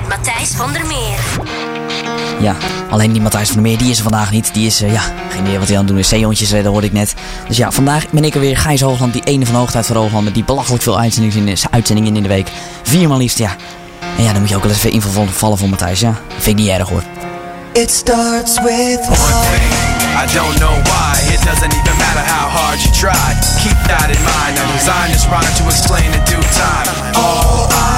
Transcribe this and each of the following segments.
met Matthijs van der Meer. Ja, alleen die Matthijs van der Meer, die is er vandaag niet. Die is, uh, ja, geen idee wat hij aan het doen is. Zeehondjes redden hoorde ik net. Dus ja, vandaag ben ik er weer. Gijs Hoogland, die ene van Hoogtijd van Hoogland. Met die belachelijk veel uitzendingen in, de, uitzendingen in de week. Viermaal liefst, ja. En ja, dan moet je ook wel even invallen voor Matthijs, ja. Vind ik niet erg hoor. It starts with one thing. I don't know why. It doesn't even matter how hard you try. Keep that in mind. I designed this rhyme to explain in due time. All I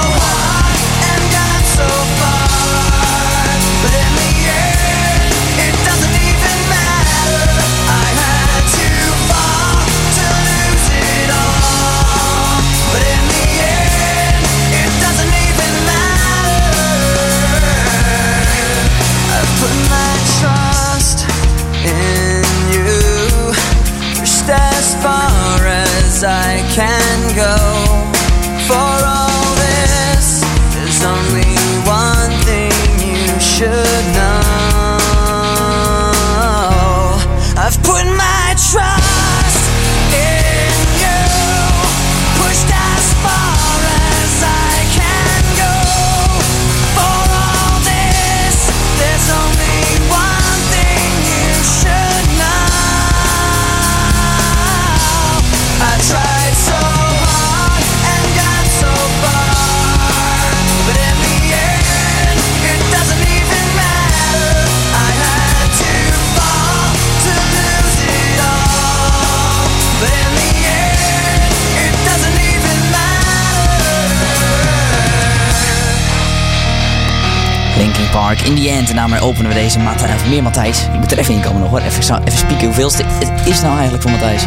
In The End. En daarmee openen we deze Matthijs, of meer Matthijs. Ik moet er even in komen nog hoor. Even, even spieken hoeveelste het is nou eigenlijk voor Matthijs.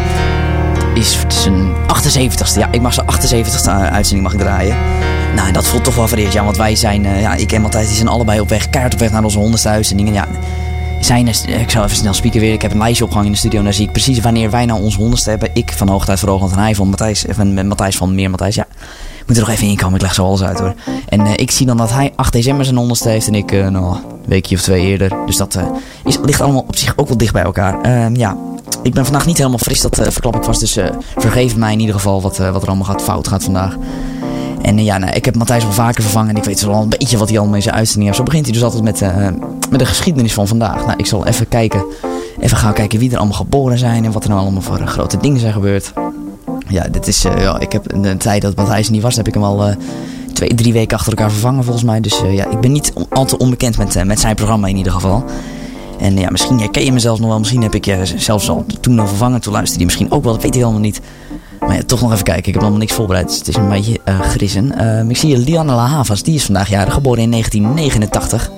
Is zijn 78ste. Ja, ik mag zijn 78ste uitzending mag ik draaien. Nou, dat voelt toch wel vereerd. Ja, want wij zijn, eh, ja, ik en Matthijs, die zijn allebei op weg, keihard op weg naar onze honderdste uitzending. En ja, zijn er, ik zal even snel spieken weer. Ik heb een lijstje opgehangen in de studio en daar zie ik precies wanneer wij nou onze honderdste hebben. Ik van Hoogtijd voor Hoogland hij van Matthijs, eh, van Matthijs van Meer Matthijs. Ja, moet er nog even in komen. Ik leg zo alles uit hoor. En eh, ik zie dan dat hij 8 december zijn honderdste heeft en ik eh, nou, een weekje of twee eerder. Dus dat eh, is, ligt allemaal op zich ook wel dicht bij elkaar. Ehm, ja, ik ben vandaag niet helemaal fris, dat verklap ik vast. Dus vergeef mij in ieder geval wat, wat er allemaal gaat, fout gaat vandaag. En ja, nou, ik heb Matthijs al vaker vervangen en ik weet wel een beetje wat hij allemaal in zijn uitzending heeft. Zo begint hij dus altijd met, met de geschiedenis van vandaag. Nou, ik zal even kijken, even gaan kijken wie er allemaal geboren zijn en wat er nou allemaal voor grote dingen zijn gebeurd. Ja, dit is, eh, ja, ik heb de tijd dat Matthijs er niet was, heb ik hem al eh, twee, drie weken achter elkaar vervangen volgens mij. Dus eh, ja, ik ben niet al te onbekend met, met zijn programma in ieder geval. En ja, misschien herken je me zelfs nog wel. Misschien heb ik je zelfs al toen al vervangen. Toen luisterde je misschien ook wel. Dat weet ik helemaal niet. Maar ja, toch nog even kijken. Ik heb allemaal niks voorbereid. Dus het is een beetje. Ehm, ik zie Lianne La Havas. Die is vandaag jarig. Geboren in 1989.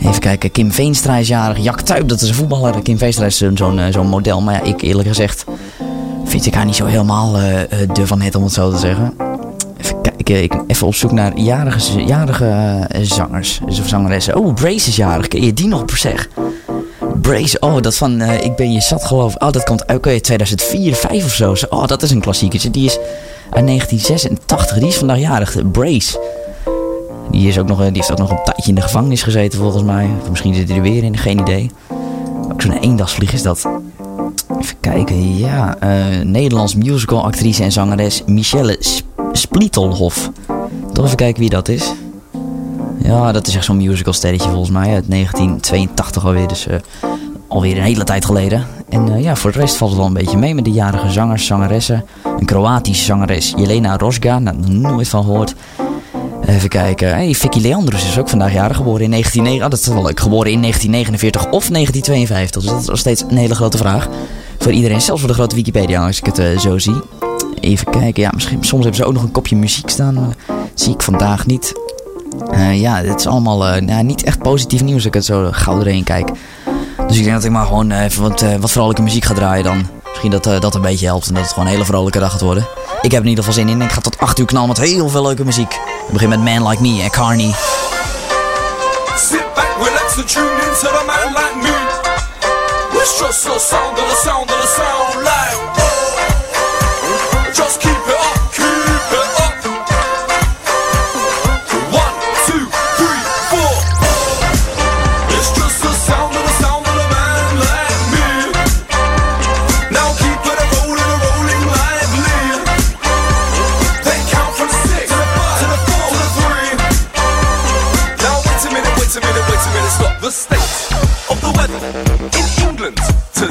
Even kijken. Kim Veenstra is jarig. Jack Tuip, dat is een voetballer. Kim Veenstra is zo'n zo'n model. Maar ja, ik eerlijk gezegd vind ik haar niet zo helemaal eh, de van het, om het zo te zeggen. Even kijken. Ik even op zoek naar jarige, jarige eh, zangers. Dus Of zangeressen. Oh, Brace is jarig. Ken je die nog per zeg? Brace, oh, dat van Ik ben je zat geloof. Oh, dat komt uit eh, 2004, 5 of zo. Oh, dat is een klassiekertje. Die is uit 1986. Die is vandaag jarig. Brace. Die, is ook nog, die heeft ook nog een tijdje in de gevangenis gezeten volgens mij. Of misschien zit hij er weer in, geen idee. Ook zo'n eendagsvlieg is dat. Even kijken, ja. Nederlands musical actrice en zangeres Michelle Sp Splietelhof. Toch even kijken wie dat is. Ja, dat is echt zo'n musical sterretje volgens mij. Uit 1982 alweer. Dus alweer een hele tijd geleden. En ja, voor de rest valt het wel een beetje mee met de jarige zangers, zangeressen. Een Kroatische zangeres, Jelena Rosga. Nou, nooit van gehoord. Even kijken. Hey, Vicky Leandros is ook vandaag jaren geboren in 1949. Oh, dat is wel leuk. Geboren in 1949 of 1952. Dus dat is nog steeds een hele grote vraag. Voor iedereen, zelfs voor de grote Wikipedia, als ik het uh, zo zie. Even kijken. Ja, misschien, soms hebben ze ook nog een kopje muziek staan. Uh, zie ik vandaag niet. Uh, ja, het is allemaal nou, niet echt positief nieuws als ik het zo gauw doorheen kijk. Dus ik denk dat ik maar gewoon even wat, wat vrolijke muziek ga draaien dan. Misschien dat dat een beetje helpt en dat het gewoon een hele vrolijke dag gaat worden. Ik heb in ieder geval zin in. Ik ga tot 8 uur knallen met heel veel leuke muziek. We beginnen met Man Like Me en Carney. It's just the sound of the sound of the sound like. Zo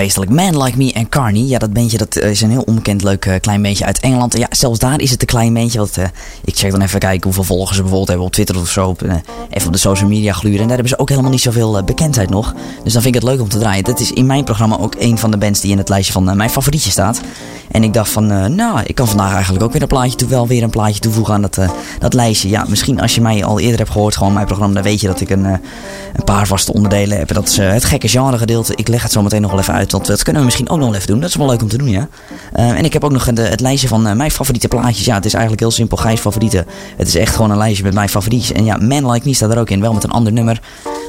feestelijk. Man Like Me en Carney. Ja, dat bandje dat is een heel onbekend leuk uh, klein bandje uit Engeland. Ja, zelfs daar is het een klein bandje. Wat, uh, ik check dan even kijken hoeveel volgers ze bijvoorbeeld hebben op Twitter of zo. Even op de social media gluren. En daar hebben ze ook helemaal niet zoveel bekendheid nog. Dus dan vind ik het leuk om te draaien. Dat is in mijn programma ook een van de bands die in het lijstje van mijn favorietje staat. En ik dacht van, nou, ik kan vandaag eigenlijk ook weer een plaatje toe, weer een plaatje toevoegen aan dat, dat lijstje. Ja, misschien als je mij al eerder hebt gehoord, gewoon mijn programma, dan weet je dat ik een, een paar vaste onderdelen heb. Dat is het gekke genre gedeelte. Ik leg het zo meteen nog wel even uit, want dat kunnen we misschien ook nog even doen. Dat is wel leuk om te doen, ja. En ik heb ook nog het lijstje van mijn favoriete plaatjes. Ja, het is eigenlijk heel simpel. Gijs favorieten. Het is echt gewoon een lijstje met mijn favorietjes. En ja, Man Like Me staat er ook in. Wel met een ander nummer.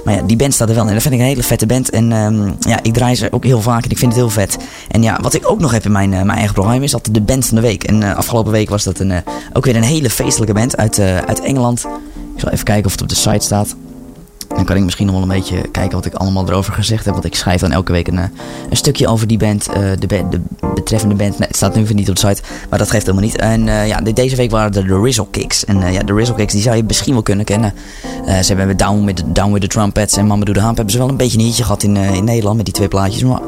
Maar ja, die band staat er wel in. Dat vind ik een hele vette band. En um, ja, ik draai ze ook heel vaak en ik vind het heel vet. En ja, wat ik ook nog heb in mijn, uh, mijn eigen programma is dat de band van de week. En afgelopen week was dat een, ook weer een hele feestelijke band uit, uit Engeland. Ik zal even kijken of het op de site staat. Dan kan ik misschien nog wel een beetje kijken wat ik allemaal erover gezegd heb. Want ik schrijf dan elke week een, een stukje over die band, de, de betreffende band. Het staat nu niet op de site, maar dat geeft helemaal niet. En ja, deze week waren er de Rizzle Kicks. En ja, de Rizzle Kicks die zou je misschien wel kunnen kennen. Ze hebben Down with, the, Down with the Trumpets en Mama Do The Hamp hebben ze wel een beetje een hitje gehad in, in Nederland met die twee plaatjes. Maar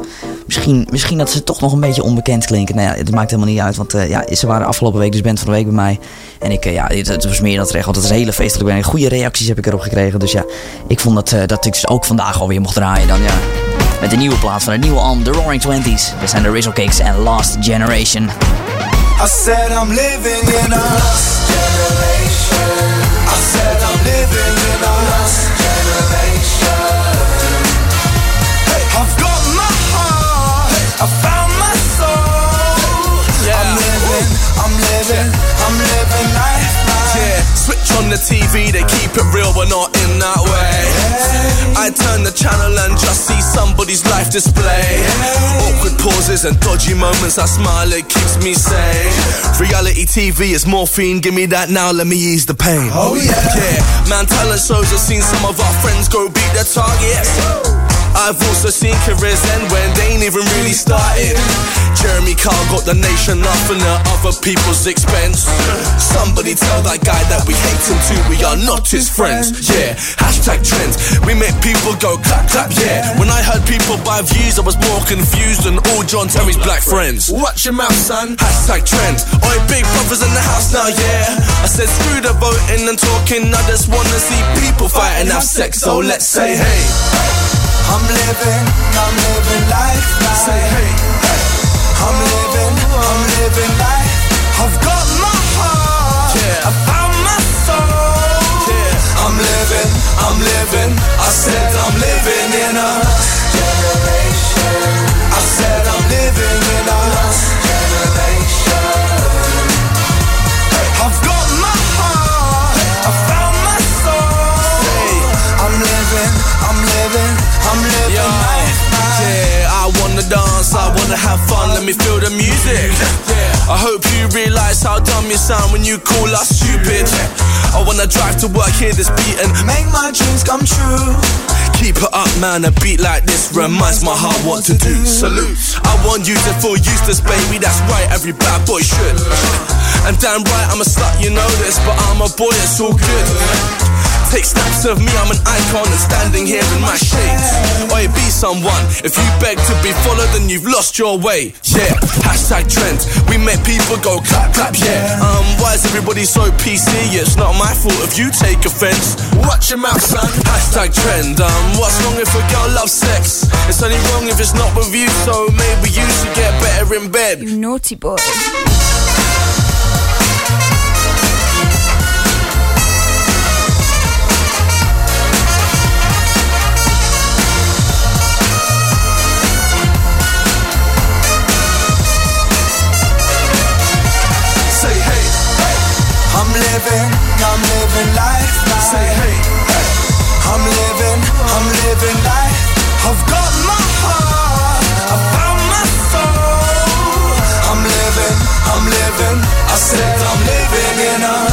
misschien, misschien dat ze toch nog een beetje onbekend klinken. Nou ja, het maakt helemaal niet uit, want ja, ze waren afgelopen week dus band van de week bij mij. En ik, ja, het, was meer dan terecht, want het is een hele feestelijk band. Goede reacties heb ik erop gekregen. Dus ja, ik vond dat, dat ik dus ook vandaag alweer mocht draaien dan, ja. Met de nieuwe plaat van het nieuwe album, The Roaring Twenties. Dit zijn de Rizzle Cakes en Last Generation. I said I'm living in a lost generation. I said I'm living in a lost generation. Hey, I've got my heart, I found my soul. Yeah. I'm living, I'm living, I'm living life. Yeah, switch on the TV, they keep it real, but not in that way. I turn the channel and just see somebody's life display. Awkward pauses and dodgy moments, I smile, keeps me sane. Reality TV is morphine, give me that now, let me ease the pain. Oh yeah. Yeah, man, talent shows, I've seen some of our friends go beat their targets. I've also seen careers end when they ain't even really started. Jeremy Carl got the nation laughing at other people's expense. Somebody tell that guy that we hate him too, we are not his friends. Yeah, hashtag trends. We make people go clap clap, yeah. When I heard people buy views, I was more confused than all John Terry's black friends. Watch your mouth, son. Hashtag trend. Oi, big brothers in the house now, yeah. I said screw the voting and talking, I just wanna see people fight and have sex, so let's say hey. I'm living, I'm living life now. Say hey, hey. I'm living, I'm living life. I've got my heart, yeah. I found my soul. Yeah. I'm living, I'm living. I said I'm living in a dance, I wanna have fun, let me feel the music. I hope you realize how dumb you sound when you call us stupid. I wanna drive to work, hear this beat and make my dreams come true. Keep it up, man, a beat like this reminds my heart what to do. Salute. I want you to feel useless, baby, that's right, every bad boy should. And damn right, I'm a slut, you know this, but I'm a boy, it's all good. Take snaps of me, I'm an icon and standing here in my shades. Or be someone. If you beg to be followed, then you've lost your way. Yeah, hashtag trend. We make people go clap, clap, yeah. Um, why is everybody so PC? It's not my fault if you take offense. Watch your mouth, son. Hashtag trend. Um, what's wrong if a girl loves sex? It's only wrong if it's not with you, so maybe you should get better in bed. You naughty boy. Say hey, hey. I'm living, I'm living life. I've got my heart, I found my soul. I'm living, I'm living. I said I'm living in a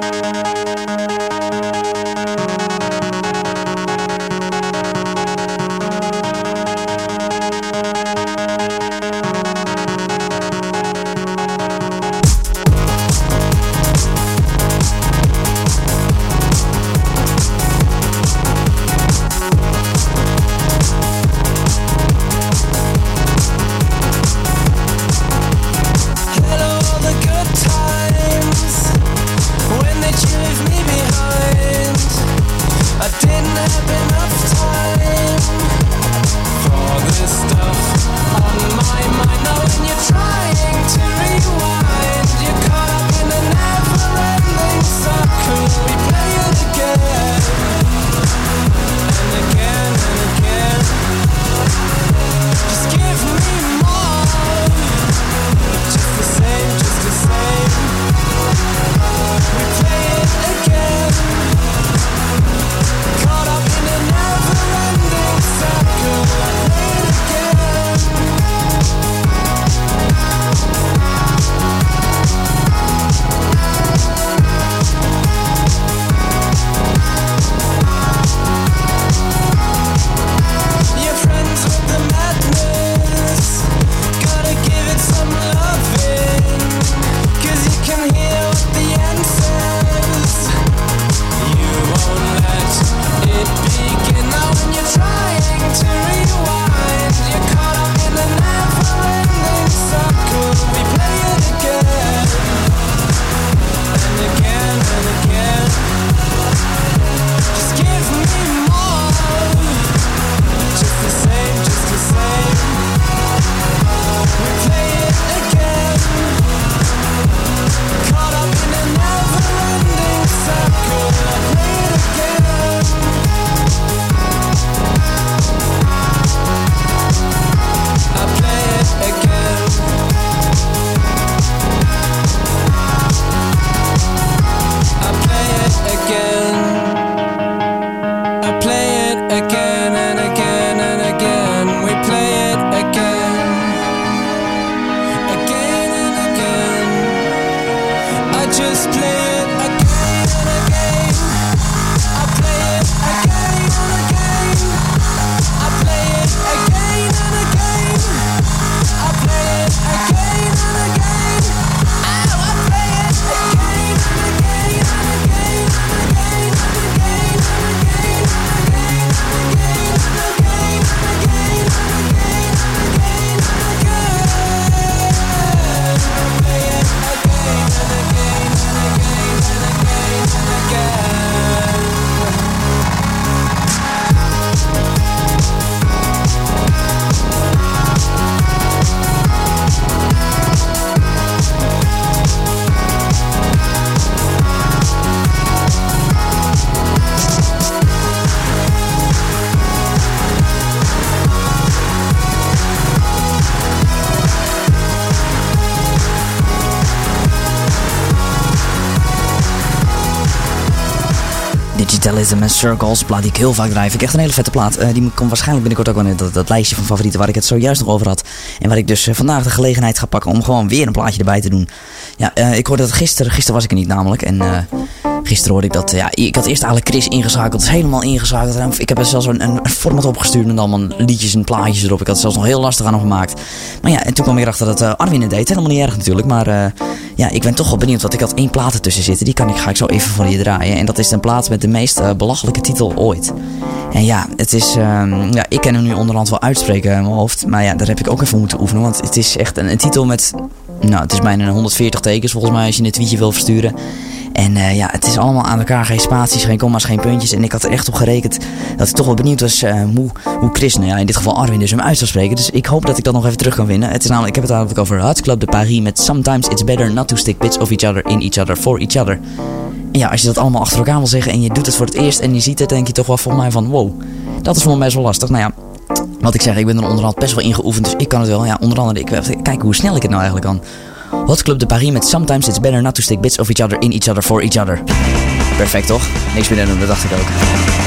En Circles. Plaat die ik heel vaak. Vind ik echt een hele vette plaat. Uh, die komt waarschijnlijk binnenkort ook wel in dat, lijstje van favorieten waar ik het zojuist nog over had. En waar ik dus uh, vandaag de gelegenheid ga pakken om gewoon weer een plaatje erbij te doen. Ja, uh, ik hoorde dat gisteren. Gisteren was ik er niet namelijk. En gisteren hoorde ik dat. ja, ik had eerst eigenlijk Chris ingeschakeld. helemaal ingeschakeld. Ik heb er zelfs een, een, format opgestuurd met allemaal liedjes en plaatjes erop. Ik had het zelfs nog heel lastig aan hem gemaakt. Maar ja, en toen kwam ik erachter dat Arwin het deed. Helemaal niet erg natuurlijk. Maar ja, ik ben toch wel benieuwd. Want ik had één plaat ertussen zitten. Die kan ik, ga ik zo even voor je draaien. En dat is een plaat met de meest uh, belachelijke titel ooit. En ja, het is. Um, ja, ik ken hem nu onderhand wel uitspreken in mijn hoofd. Maar ja, daar heb ik ook even moeten oefenen. Want het is echt een, een titel met. Nou, het is bijna 140 tekens volgens mij als je een tweetje wil versturen. En uh, ja, het is allemaal aan elkaar. Geen spaties, geen comma's, geen puntjes. En ik had er echt op gerekend dat ik toch wel benieuwd was uh, hoe, hoe Chris, nou ja, in dit geval Arwin, dus hem uit zou spreken. Dus ik hoop dat ik dat nog even terug kan vinden. Het is namelijk, ik heb het eigenlijk over Hot Club de Paris met Sometimes It's Better Not to Stick Bits of Each Other in Each Other for Each Other. En ja, als je dat allemaal achter elkaar wil zeggen en je doet het voor het eerst en je ziet het, denk je toch wel volgens mij van wow, dat is voor mij best wel lastig. Nou ja, wat ik zeg, ik ben er onderhand best wel ingeoefend, dus ik kan het wel. Ja, onder andere, ik wil kijken hoe snel ik het nou eigenlijk kan. Hot Club de Paris met Sometimes It's Better Not to Stick Bits of Each Other in Each Other for Each Other. Perfect toch? Niks meer doen, dat dacht ik ook.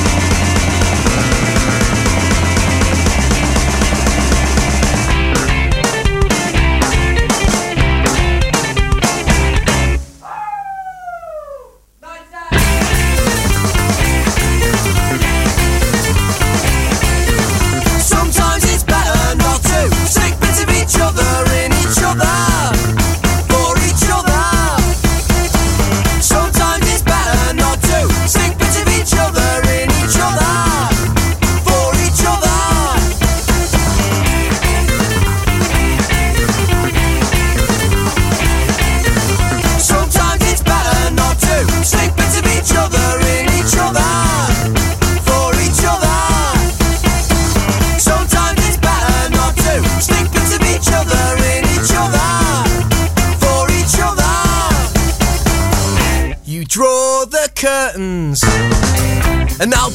And I'll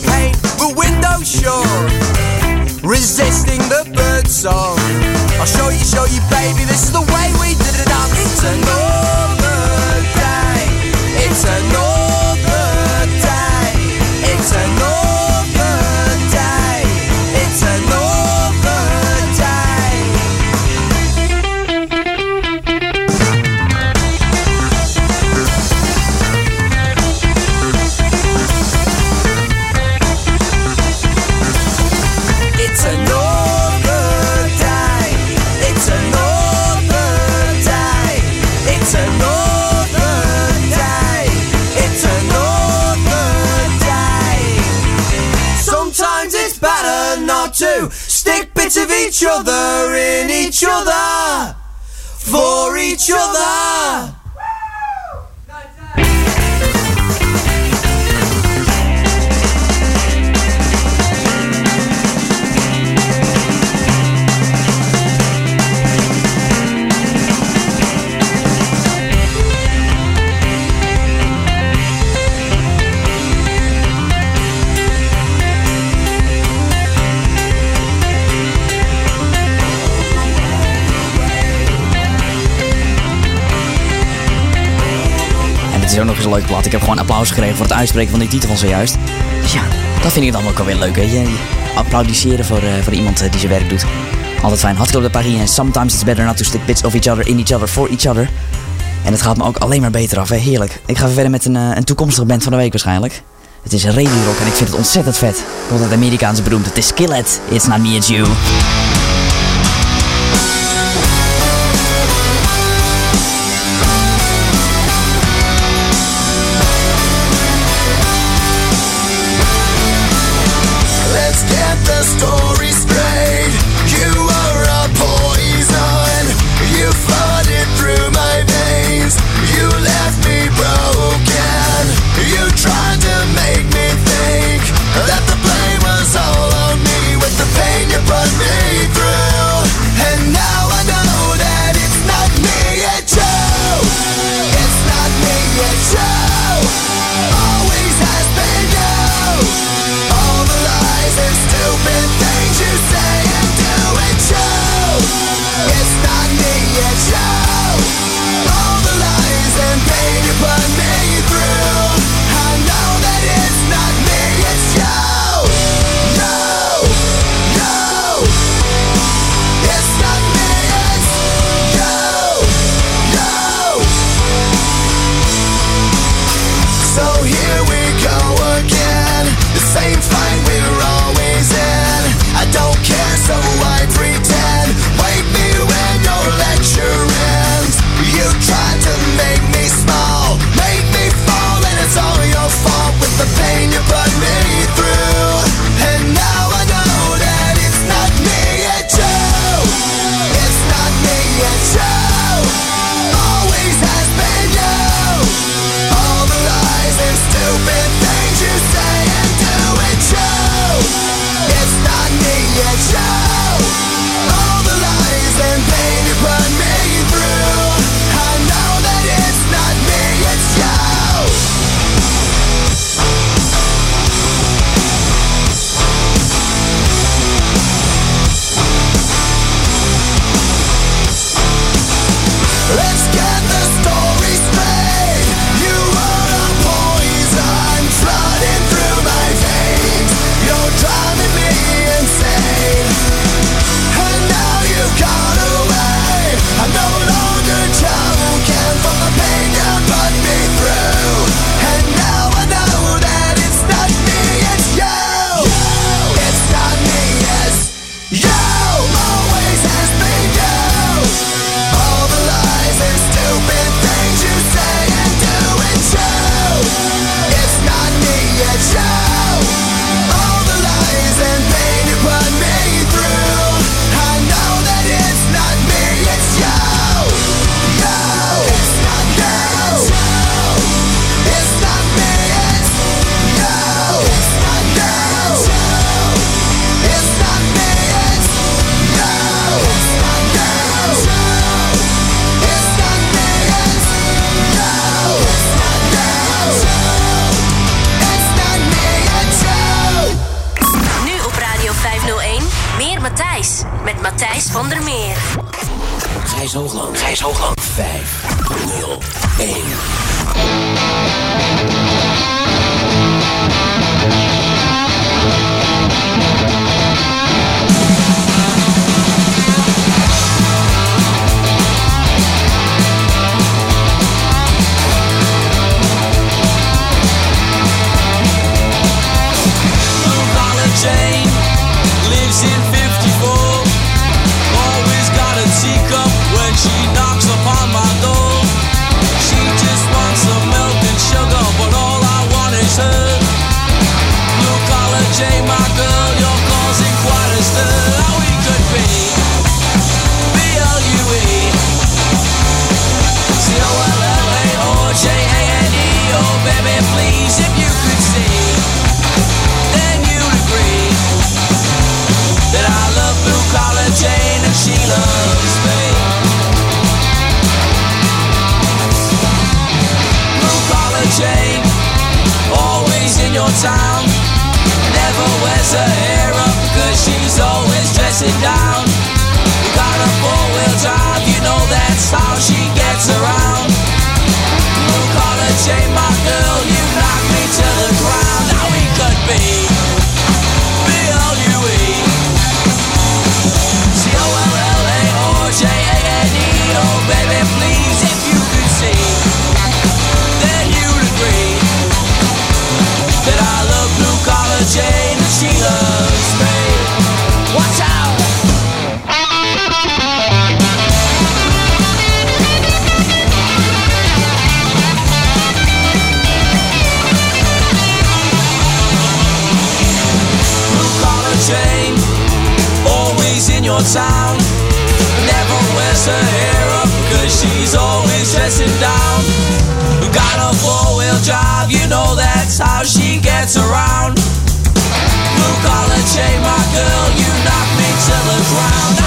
Ik heb gewoon applaus gekregen voor het uitspreken van die titel van zojuist. Dus ja, dat vind ik dan ook wel weer leuk. Je. Applaudisseren voor, eh, voor iemand eh, die zijn werk doet. Altijd fijn. Hot Club de en Sometimes It's Better Not to Stick Bits of Each Other in Each Other for Each Other. En het gaat me ook alleen maar beter af. Hè. Heerlijk. Ik ga verder met een, eh, een toekomstige band van de week waarschijnlijk. Het is Radio Rock en ik vind het ontzettend vet. Want het Amerikaanse beroemd. Het is Skillet. It's not me, it's you. Please, if you could town. Never wears her hair up, cause she's always dressing down. Got a four wheel drive, you know that's how she gets around. Blue collar Jane, my girl, you knock me to the ground.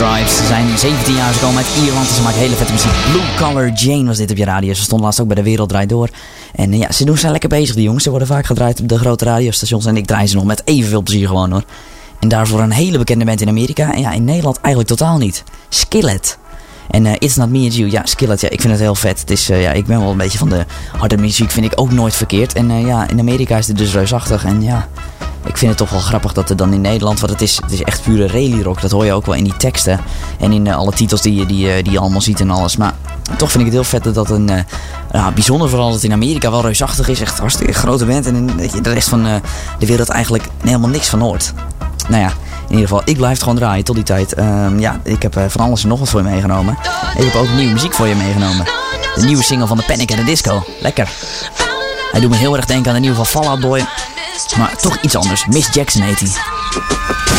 Ze zijn 17 jaar, ze komen uit Ierland ze maken hele vette muziek. Blue Collar Jane was dit op je radio. Ze stonden laatst ook bij De Wereld Draait Door. En eh, ja, ze doen zijn lekker bezig, die jongens. Ze worden vaak gedraaid op de grote radiostations. En ik draai ze nog met evenveel plezier gewoon hoor. En daarvoor een hele bekende band in Amerika. En ja, in Nederland eigenlijk totaal niet. Skillet. En eh, It's Not Me It's You. Ja, Skillet, ja, ik vind het heel vet. Het is, eh, ja, ik ben wel een beetje van de harde muziek, vind ik ook nooit verkeerd. En ja, in Amerika is het dus reusachtig. En ja, ik vind het toch wel grappig dat er dan in Nederland, want het is, het is echt pure rally rock. Dat hoor je ook wel in die teksten en in eh, alle titels die, je- die, je- die je allemaal ziet en alles. Maar toch vind ik het heel vet dat een, eh, ja, bijzonder vooral dat in Amerika wel reusachtig is. Echt hartstikke grote band en dat je de rest van eh, de wereld eigenlijk helemaal niks van hoort. Nou ja, in ieder geval, ik blijf gewoon draaien tot die tijd. Ehm, ja, ik heb eh, van alles en nog wat voor je meegenomen. Ik heb ook nieuwe muziek voor je meegenomen. De nieuwe single van de Panic at the Disco. Lekker. Hij doet me heel erg denken aan de nieuwe van Fall Out Boy. Maar toch iets anders. Miss Jackson heet hij.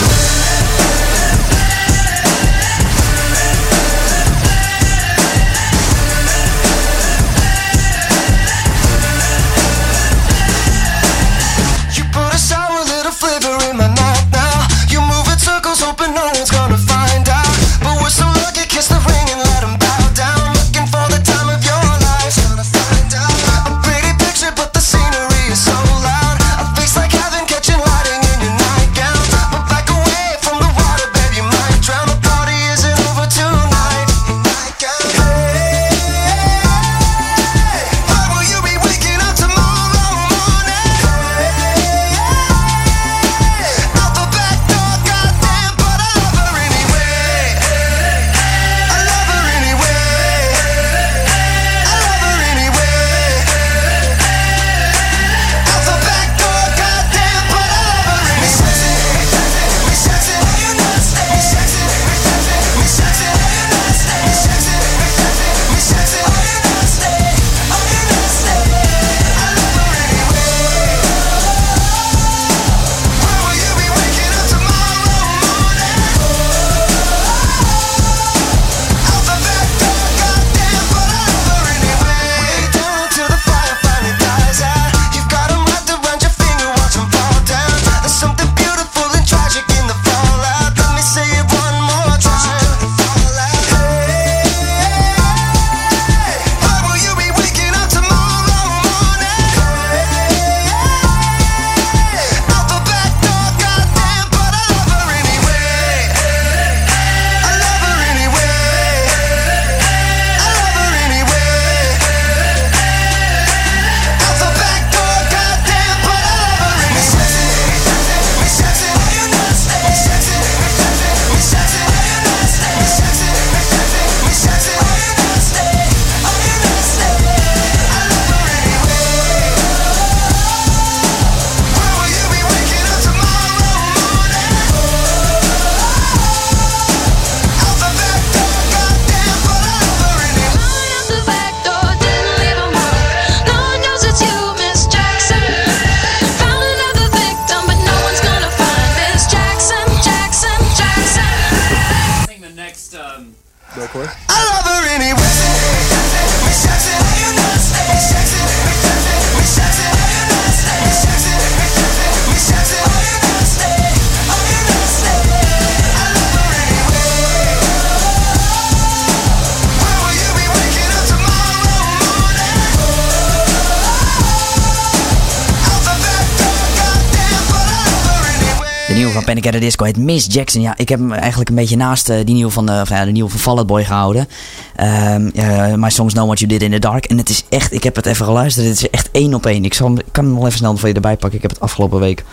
Van the Disco heet Miss Jackson. Ja, ik heb hem eigenlijk een beetje naast eh, die nieuwe van de, of, ja, de nieuwe van Fall Out Boy gehouden. Ehm eh, My Songs Know What You Did in the Dark. En het is echt, ik heb het even geluisterd. Het is echt één op één. Ik, zal, kan hem nog even snel voor je erbij pakken. Ik heb het afgelopen week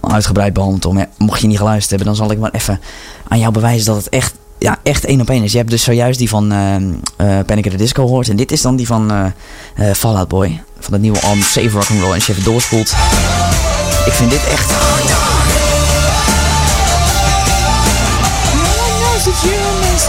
al uitgebreid behandeld. Om, mocht je niet geluisterd hebben, dan zal ik maar even aan jou bewijzen dat het echt, ja, echt één op één is. Je hebt dus zojuist die van ehm eh Panic at the Disco gehoord. En dit is dan die van eh eh, Fall Out Boy. Van het nieuwe album Save Rock'n'Roll. En als je even doorspoelt. Ik vind dit echt...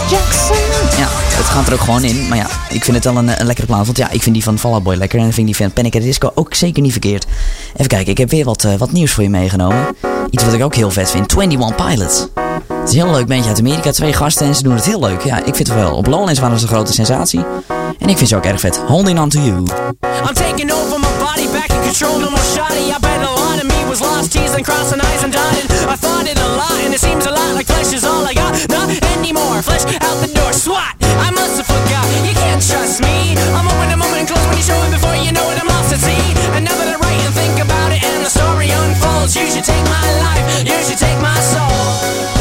Ja, het gaat er ook gewoon in. Maar ja, ik vind het wel een, een lekkere plaat. Want ja, ik vind die van Fall Out Boy lekker. En dan vind ik die van Panic at the Disco ook zeker niet verkeerd. Even kijken, ik heb weer wat, eh, wat nieuws voor je meegenomen. Iets wat ik ook heel vet vind. 21 Pilots. Het is een heel leuk bandje uit Amerika. Twee gasten en ze doen het heel leuk. Ja, ik vind het wel. Op Lowlands waren ze een grote sensatie. En ik vind ze ook erg vet. Holding on to you. I'm taking over my body, back in control, no more shoddy. I bet a lot of me was lost, teased and crossing eyes and dotted. I thought it a lot, and it seems a lot like flesh is all I got. Not anymore, flesh out the door, swat. I must have forgot, you can't trust me. I'm open moment and close when you show it before you know it, I'm lost at sea. And now that I write and think about it, and the story unfolds, you should take my life, you should take my soul.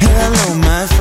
Hello, my friend.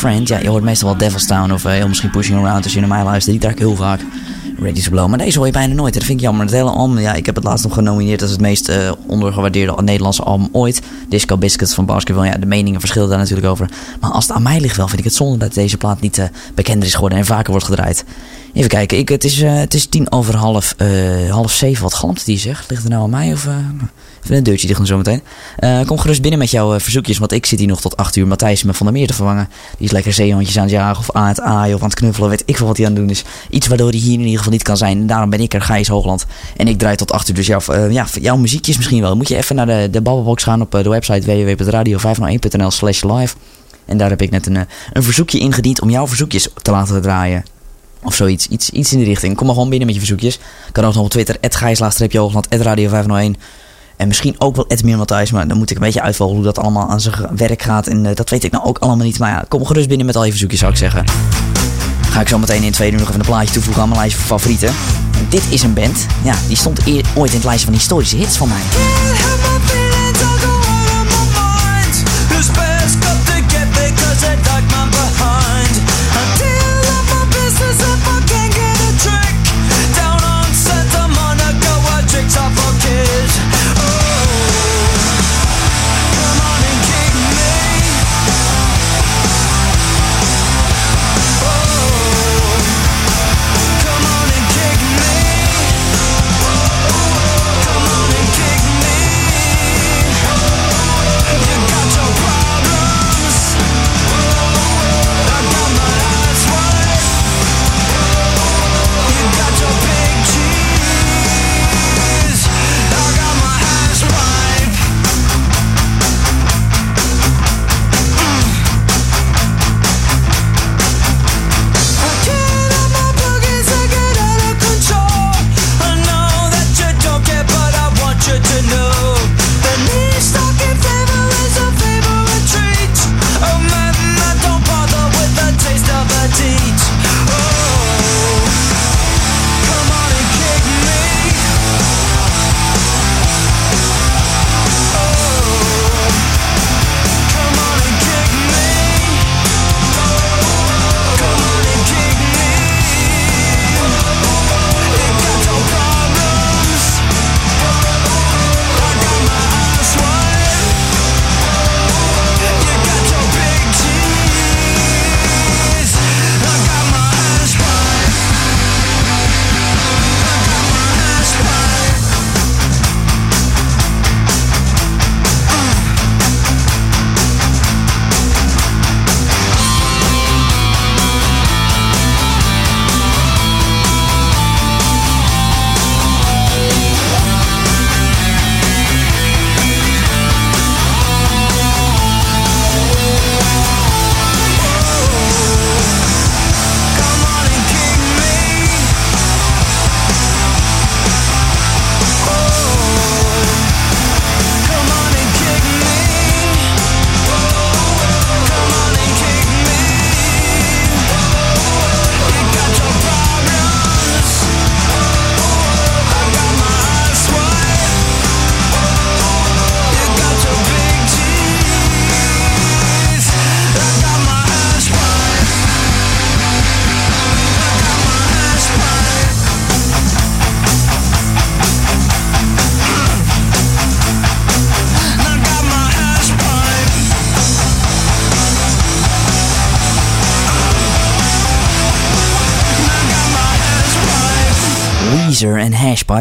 Friend. Ja, je hoort meestal wel Devil's Town of eh, heel misschien Pushing Around als je naar mij luistert. Die draai ik heel vaak. Ready to Blow. Maar deze hoor je bijna nooit. Dat vind ik jammer. Het hele album, ja, ik heb het laatst nog genomineerd als het meest eh, ondergewaardeerde Nederlandse album ooit. Disco Biscuits van Baskerville. Ja, de meningen verschillen daar natuurlijk over. Maar als het aan mij ligt wel, vind ik het zonde dat deze plaat niet eh, bekender is geworden en vaker wordt gedraaid. Even kijken, ik, het, is, het is tien over half, half zeven. Wat galmt die zeg? Ligt het nou aan mij of... Even een deurtje dicht zo meteen. Eh, kom gerust binnen met jouw eh, verzoekjes, want ik zit hier nog tot 8 uur Matthijs me van der Meer te vervangen. Die is lekker zeehondjes aan het jagen of aan het aaien of aan het knuffelen, weet ik veel wat hij aan het doen is. Iets waardoor hij hier in ieder geval niet kan zijn. En daarom ben ik er, Gijs Hoogland. En ik draai tot 8 uur, dus jouw, eh, ja, jouw muziekjes misschien wel. Moet je even naar de, de babbelbox gaan op de website www.radio501.nl slash live. En daar heb ik net een, een verzoekje ingediend om jouw verzoekjes te laten draaien. Of zoiets, iets, iets in die richting. Kom maar gewoon binnen met je verzoekjes. Kan ook nog op Twitter, @gijs_hoogland, @radio501. En misschien ook wel Ed Matthijs, maar dan moet ik een beetje uitvogelen hoe dat allemaal aan zijn werk gaat. En eh, dat weet ik nou ook allemaal niet. Maar ja, kom gerust binnen met al je verzoekjes, zou ik zeggen. Ga ik zo meteen in het tweede uur nog even een plaatje toevoegen aan mijn lijstje van favorieten. En dit is een band, ja, die stond eer, ooit in het lijstje van historische hits van mij.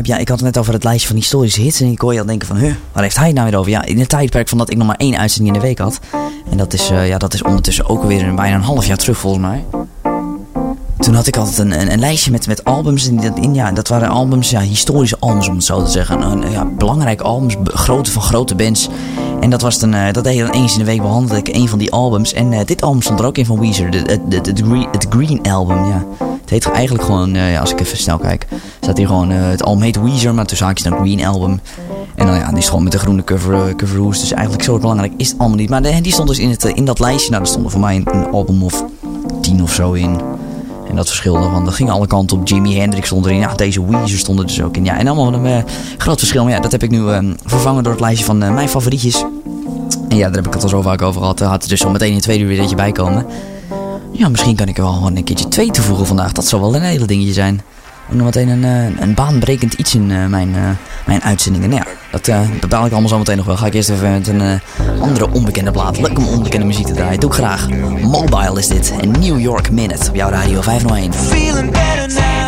Ja, ik had het net over het lijstje van historische hits. En ik hoor je al denken van, huh, waar heeft hij het nou weer over? Ja, in het tijdperk van dat ik nog maar één uitzending in de week had. En dat is, eh, ja, dat is ondertussen ook weer bijna een half jaar terug volgens mij. Toen had ik altijd een, een, lijstje met, met albums. En dat, in, ja, dat waren albums, ja, historische albums om het zo te zeggen. Een, ja, belangrijke albums, grote van grote bands. En dat, was dan, eh, dat deed dan eens in de week behandelde ik een van die albums. En eh, dit album stond er ook in van Weezer. Het Green, Green Album, ja. Het heet eigenlijk gewoon, eh, ja, als ik even snel kijk, staat hier gewoon, eh, het album heet Weezer, maar tussen haakjes dan Green Album. En dan ja, die is gewoon met de groene cover, eh, cover hoes. Dus eigenlijk zo belangrijk is het allemaal niet. Maar die stond dus in, het, in dat lijstje. Nou, daar stonden voor mij een, een album of tien of zo in. En dat verschilde, want dat ging alle kanten op. Jimi Hendrix stond erin. Ja, deze Weezer stond er dus ook in. Ja, en allemaal een groot verschil. Maar ja, dat heb ik nu vervangen door het lijstje van mijn favorietjes. En ja, daar heb ik het al zo vaak over gehad. Er had er dus zo meteen in twee uur weer eentje bij komen. Ja, misschien kan ik er wel gewoon een keertje twee toevoegen vandaag. Dat zou wel een hele dingetje zijn. Ook nog meteen een, eh, een baanbrekend iets in eh, mijn, eh, mijn uitzendingen. Nou ja, dat bepaal ik allemaal zo meteen nog wel. Ga ik eerst even met een andere onbekende plaat. Leuk om onbekende muziek te draaien. Doe ik graag. Mobile is dit. En New York Minute op jouw radio 501. Feeling better now.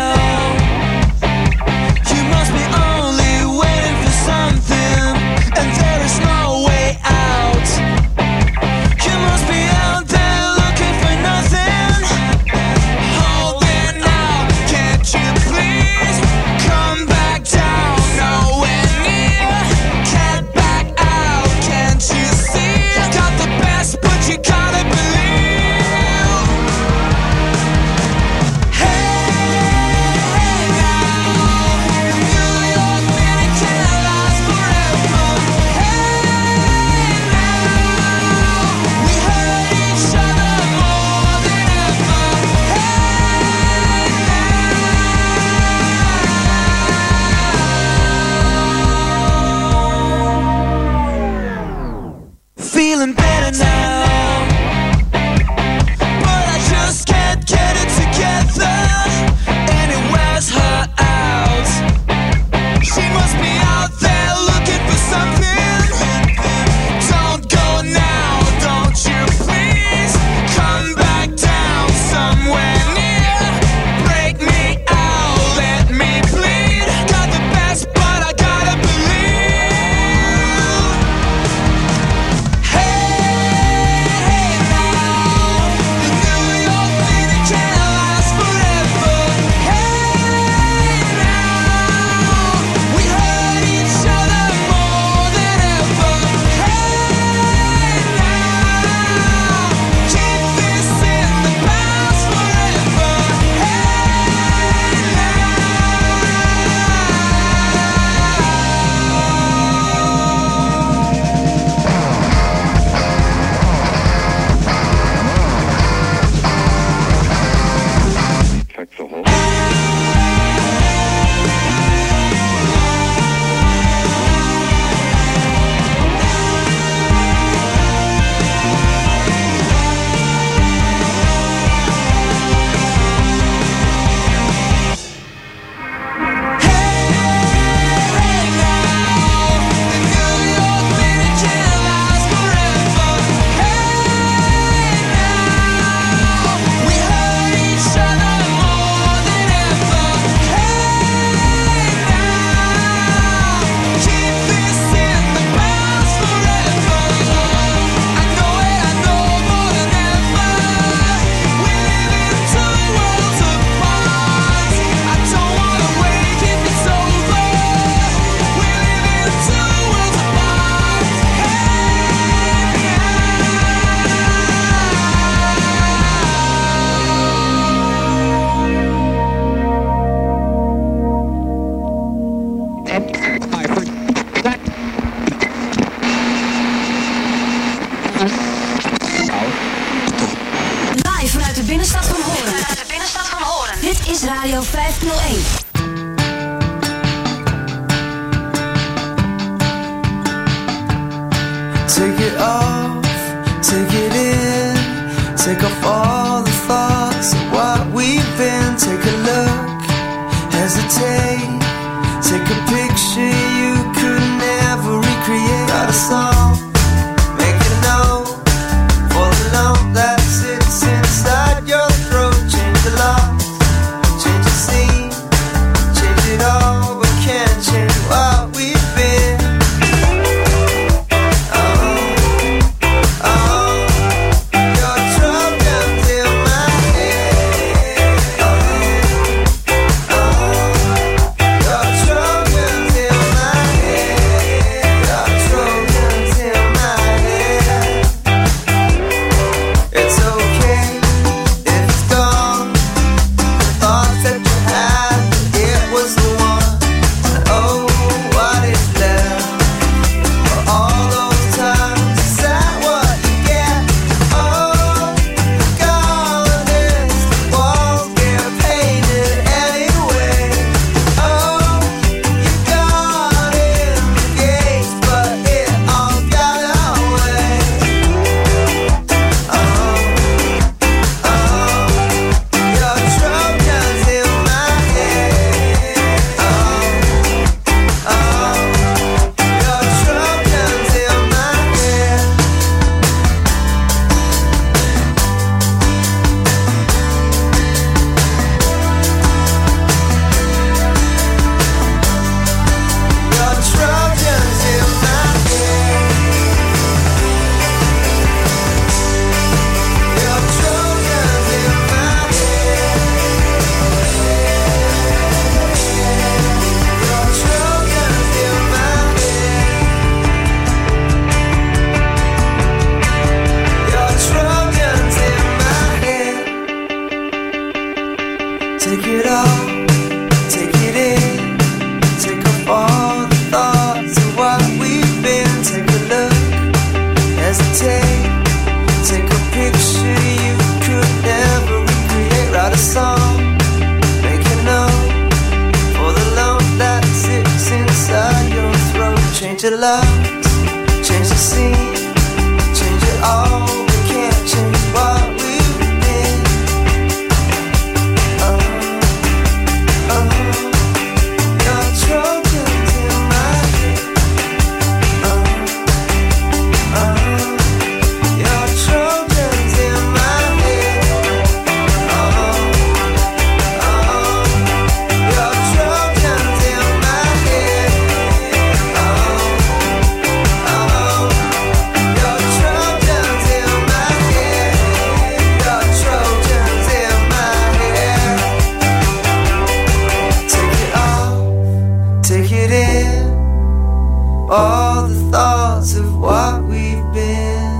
All the thoughts of what we've been.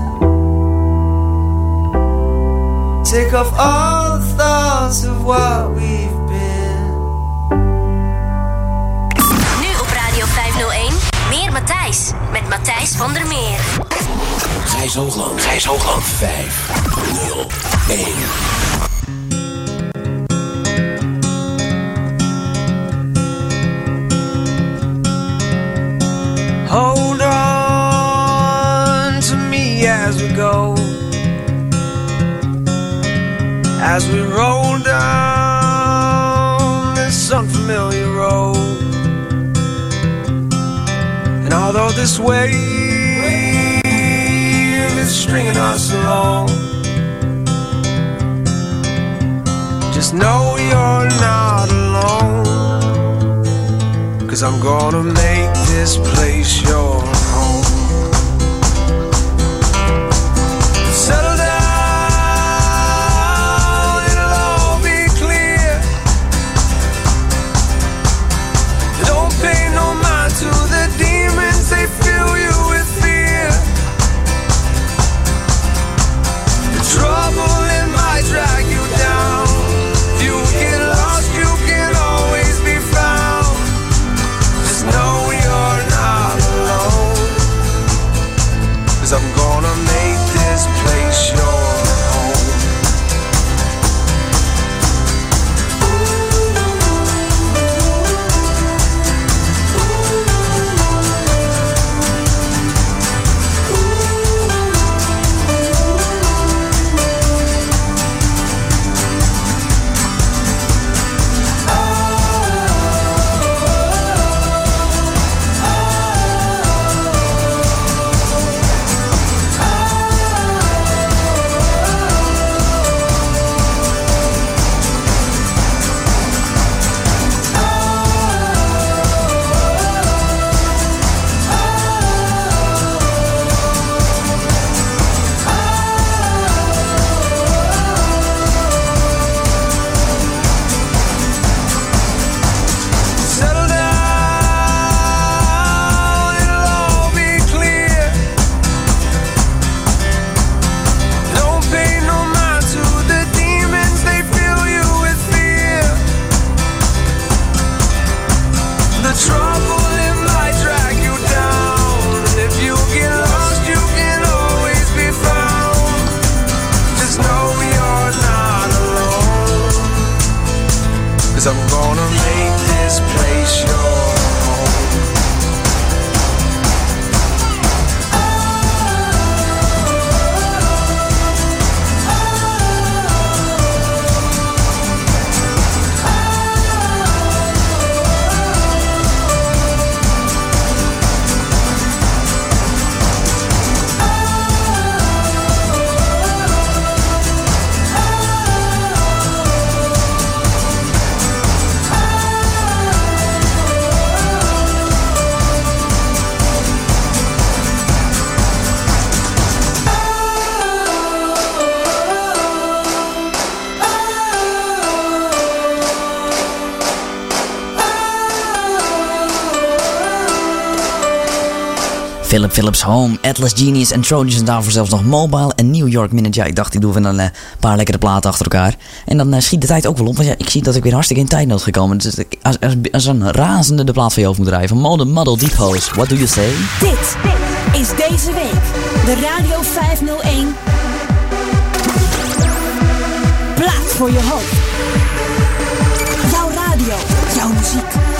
Take off all the thoughts of what we've been. Nu op Radio 501. Meer Matthijs. Met Matthijs van der Meer. Gijs Hoogland. Gijs Hoogland. 5, As we roll down this unfamiliar road. And although this wave is stringing us along, just know you're not alone. Cause I'm gonna make this place your Philip Phillips Home, Atlas Genius en Trojans en daarvoor zelfs nog Mobile en New York Minute. Ja, ik dacht ik doe even een eh, paar lekkere platen achter elkaar. En dan eh, schiet de tijd ook wel op, want ja, ik zie dat ik weer hartstikke in tijdnood gekomen. Dus als, als, als een razende de plaat van je hoofd moet drijven. Model Model Deep Hose, what do you say? Dit is deze week de Radio 501 Plaat voor je hoofd. Jouw radio, jouw muziek.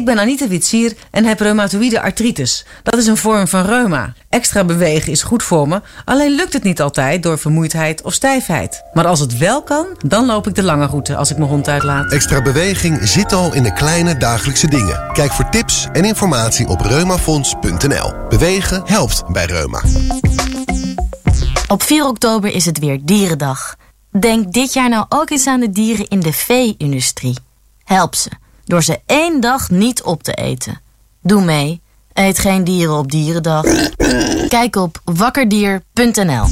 Ik ben Anita Witsier en heb reumatoïde artritis. Dat is een vorm van reuma. Extra bewegen is goed voor me, alleen lukt het niet altijd door vermoeidheid of stijfheid. Maar als het wel kan, dan loop ik de lange route als ik mijn hond uitlaat. Extra beweging zit al in de kleine dagelijkse dingen. Kijk voor tips en informatie op reumafonds.nl. Bewegen helpt bij reuma. Op 4 oktober is het weer Dierendag. Denk dit jaar nou ook eens aan de dieren in de vee-industrie. Help ze, door ze één dag niet op te eten. Doe mee. Eet geen dieren op Dierendag. Kijk op wakkerdier.nl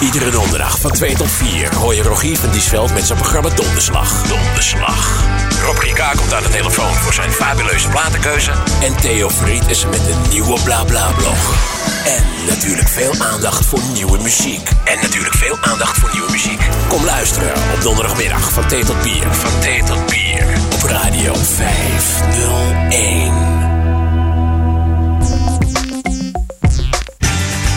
Iedere donderdag van 2 tot 4 hoor je Rogier van Diesveld met zijn programma Donderslag. Donderslag. Rob Rika komt aan de telefoon voor zijn fabuleuze platenkeuze. En Theo Fried is met een nieuwe BlaBla-blog. En natuurlijk veel aandacht voor nieuwe muziek. En natuurlijk veel aandacht voor nieuwe muziek. Kom luisteren op donderdagmiddag van thee tot bier. Van thee tot bier. Op radio 501.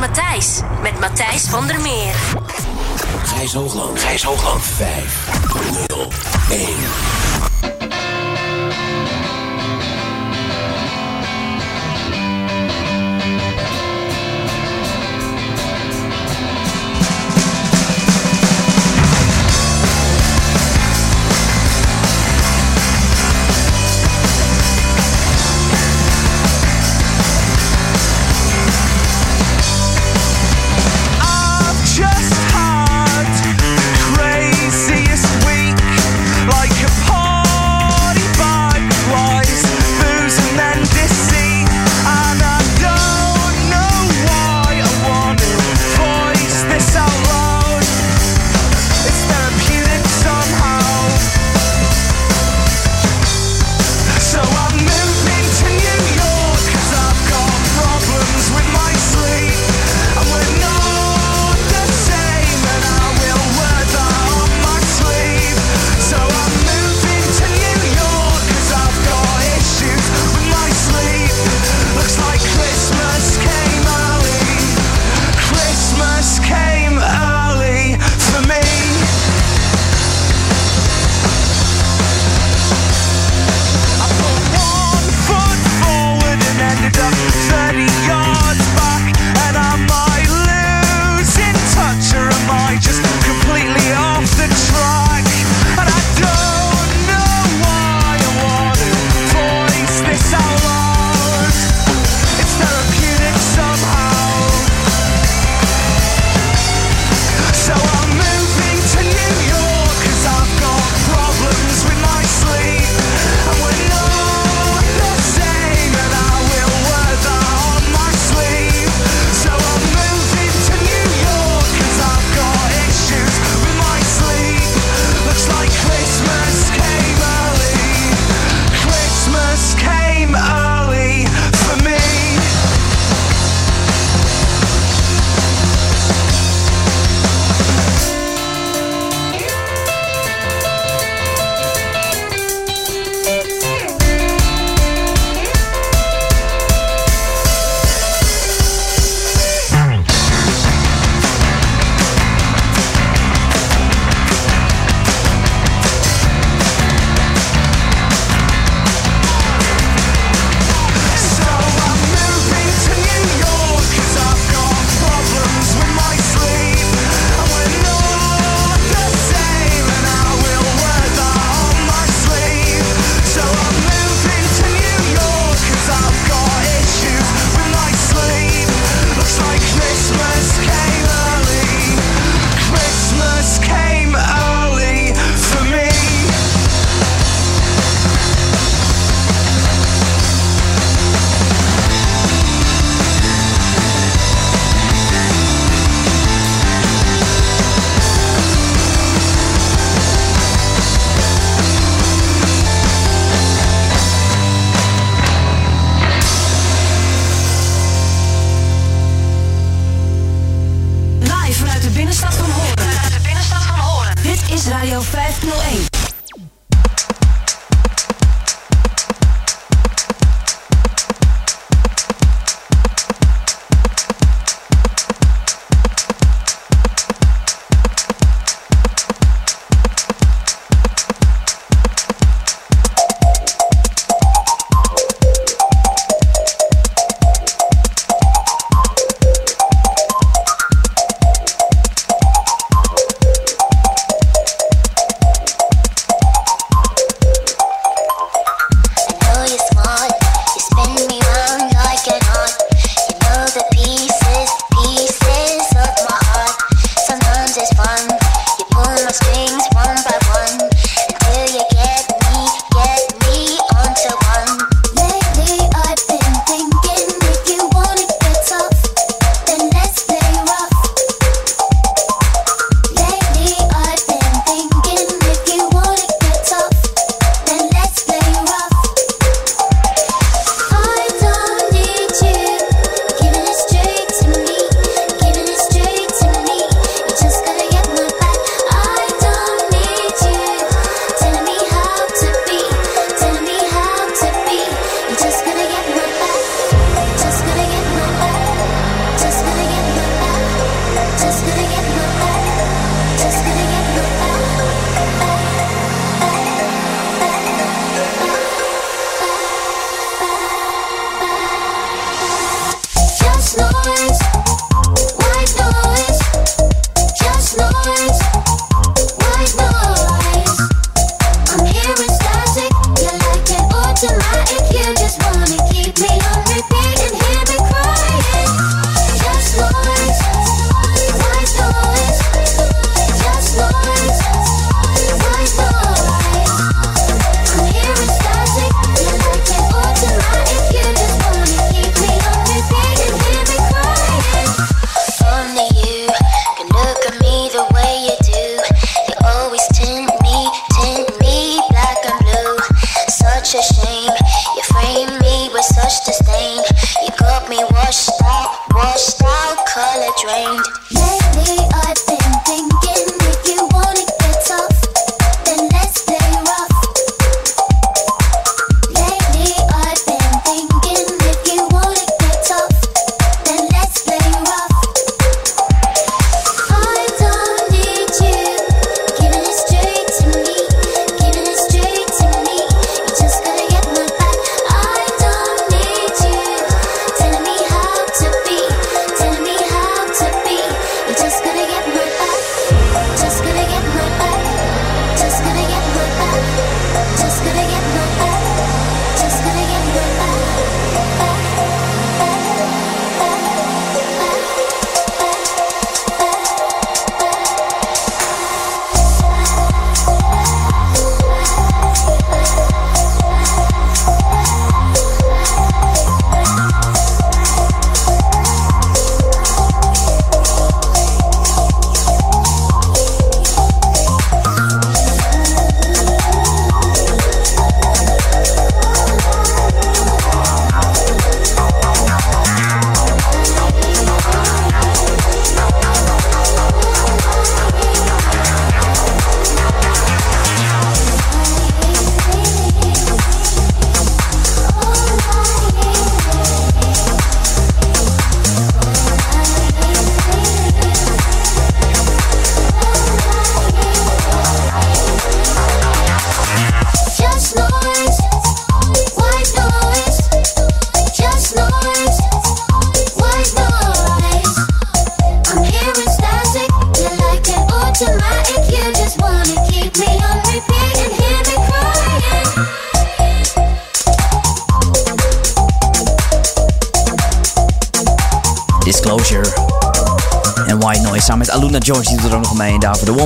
Matthijs. Met Matthijs van der Meer. Gijs Hoogland. Gijs Hoogland. 5 0 1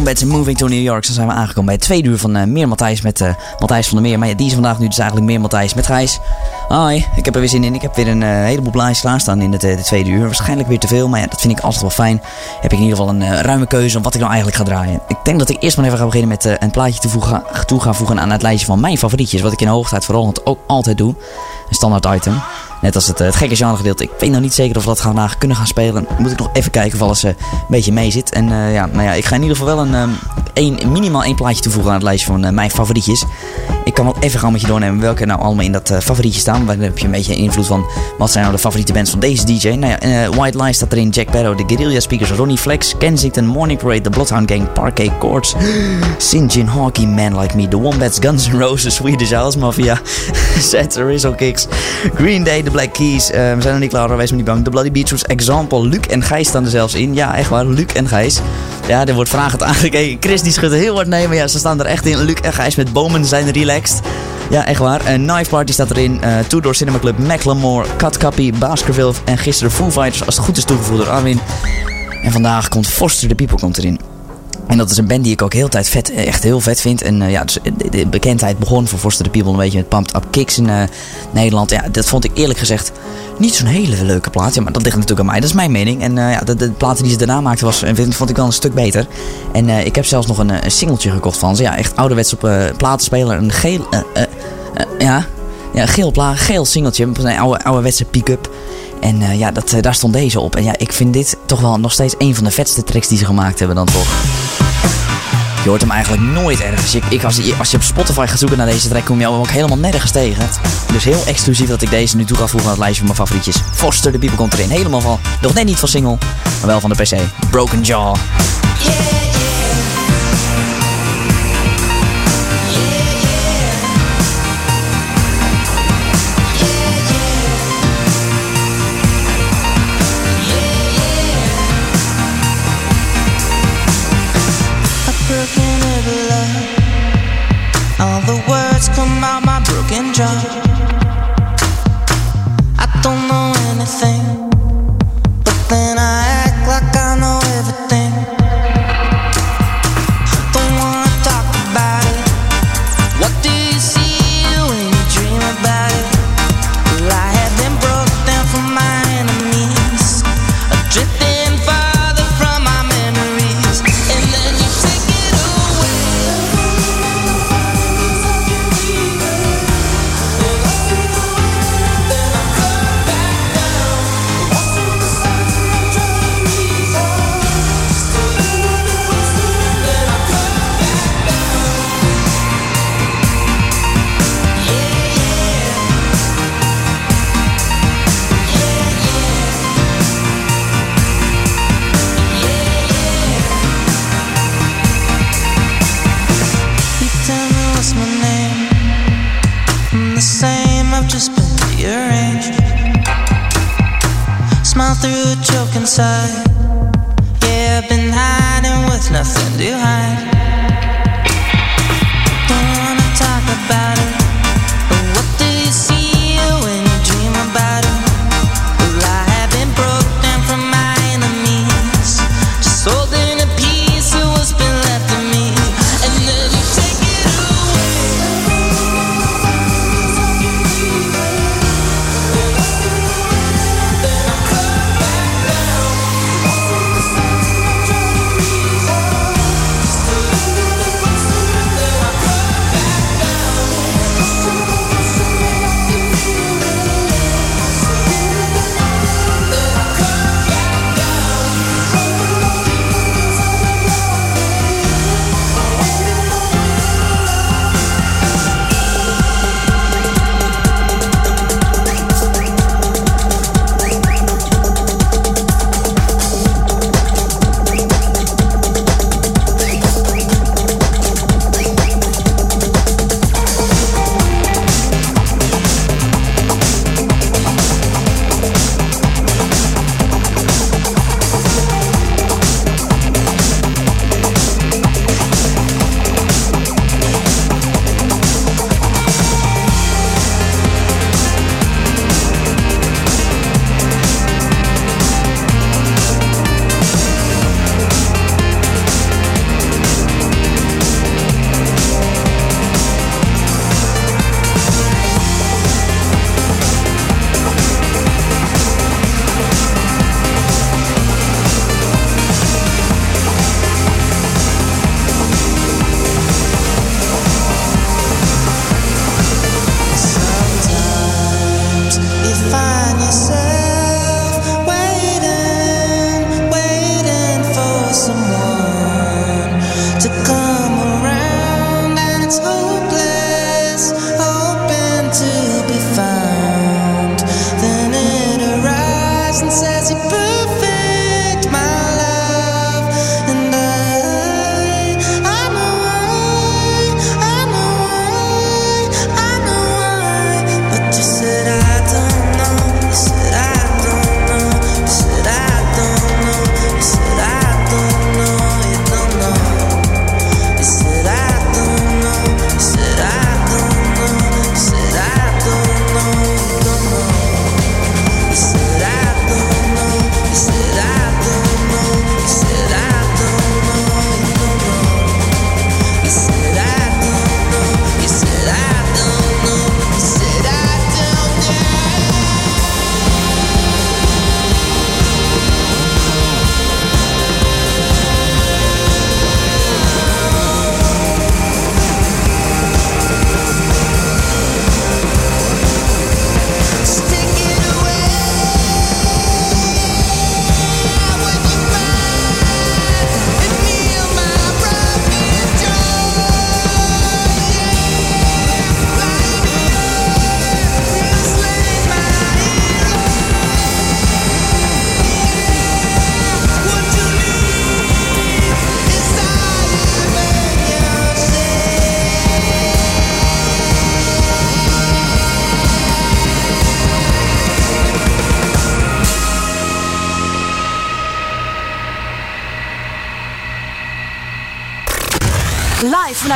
Wombats Moving to New York. Dan zijn we aangekomen bij het tweede uur van eh, Meer Matthijs met eh, Matthijs van der Meer. Maar ja, die is vandaag nu dus eigenlijk Meer Matthijs met Gijs. Hoi, ik heb er weer zin in. Ik heb weer een eh, heleboel blaadjes klaarstaan in het de tweede uur. Waarschijnlijk weer te veel, maar ja, dat vind ik altijd wel fijn. Heb ik in ieder geval een ruime keuze om wat ik nou eigenlijk ga draaien. Ik denk dat ik eerst maar even ga beginnen met een plaatje toevoegen, toe gaan voegen aan het lijstje van mijn favorietjes. Wat ik in de hoogtijd vooral ook altijd doe. Een standaard item. Net als het, eh, het gekke genre gedeelte. Ik weet nog niet zeker of we dat gaan, vandaag kunnen gaan spelen. Moet ik nog even kijken of alles eh, een beetje mee zit. En eh, ja, nou ja, ik ga in ieder geval wel een, ehm, minimaal één plaatje toevoegen aan het lijstje van eh, mijn favorietjes. Ik kan wel even gaan met je doornemen welke nou allemaal in dat eh, favorietje staan. Dan heb je een beetje invloed van wat zijn nou de favoriete bands van deze DJ. Nou ja, eh, White Lies staat erin. Jack Barrow, de Guerrilla Speakers, Ronnie Flex, Kensington, Morning Parade, The Bloodhound Gang, Parquet Courts, Sinjin Hockey, Man Like Me, The Wombats, Guns N' Roses, Swedish House Mafia, Sets Rizzle Kicks, Green Day, The Black Keys. eh, we zijn nog niet klaar, wees maar niet bang. The Bloody Beetroots, Example, Luc en Gijs staan er zelfs in. Ja, echt waar, Luc en Gijs. Ja, er wordt vragend aangekeken. Chris die schudt heel hard nee, maar ja, ze staan er echt in. Luc en Gijs met bomen zijn relaxed. Ja, echt waar. Knife Party staat erin. eh Two Door Cinema Club, Macklemore, Cut Cappy, Baskerville en gisteren Foo Fighters als het goed is toegevoegd door Arwin. En vandaag komt Foster the People komt erin. En dat is een band die ik ook heel tijd vet, echt heel vet vind. En eh, ja, dus de, de bekendheid begon voor Foster the People een beetje met Pumped Up Kicks in eh, Nederland. Ja, dat vond ik eerlijk gezegd niet zo'n hele leuke plaat. Ja, maar dat ligt natuurlijk aan mij, dat is mijn mening. En eh, ja, de, de platen die ze daarna maakten was, eh, vond ik wel een stuk beter. En eh, ik heb zelfs nog een, eh, singeltje gekocht van ze. Ja, echt ouderwets op eh platenspeler. Een geel, eh, eh, eh, ja, ja, geel, pla geel singeltje. Een oude, ouderwetse pick-up. En eh, ja, dat, eh, daar stond deze op. En ja, ik vind dit toch wel nog steeds een van de vetste tracks die ze gemaakt hebben dan toch. Je hoort hem eigenlijk nooit ergens. Ik, ik, als, je, als je op Spotify gaat zoeken naar deze track, kom je ook helemaal nergens tegen. Dus heel exclusief dat ik deze nu toe ga voegen aan het lijstje van mijn favorietjes. Foster the People komt erin. Helemaal van, nog net niet van single, maar wel van de PC. Broken Jaw. A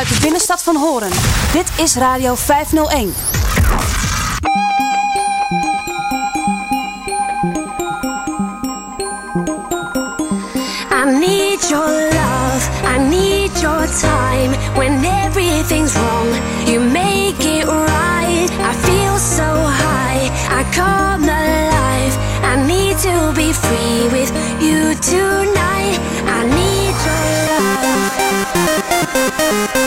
vanuit de binnenstad van Horen. Dit is Radio 501. I need your love, I need your time. When everything's wrong, you make it right. I feel so high, I come alive. I need to be free with you tonight. Love.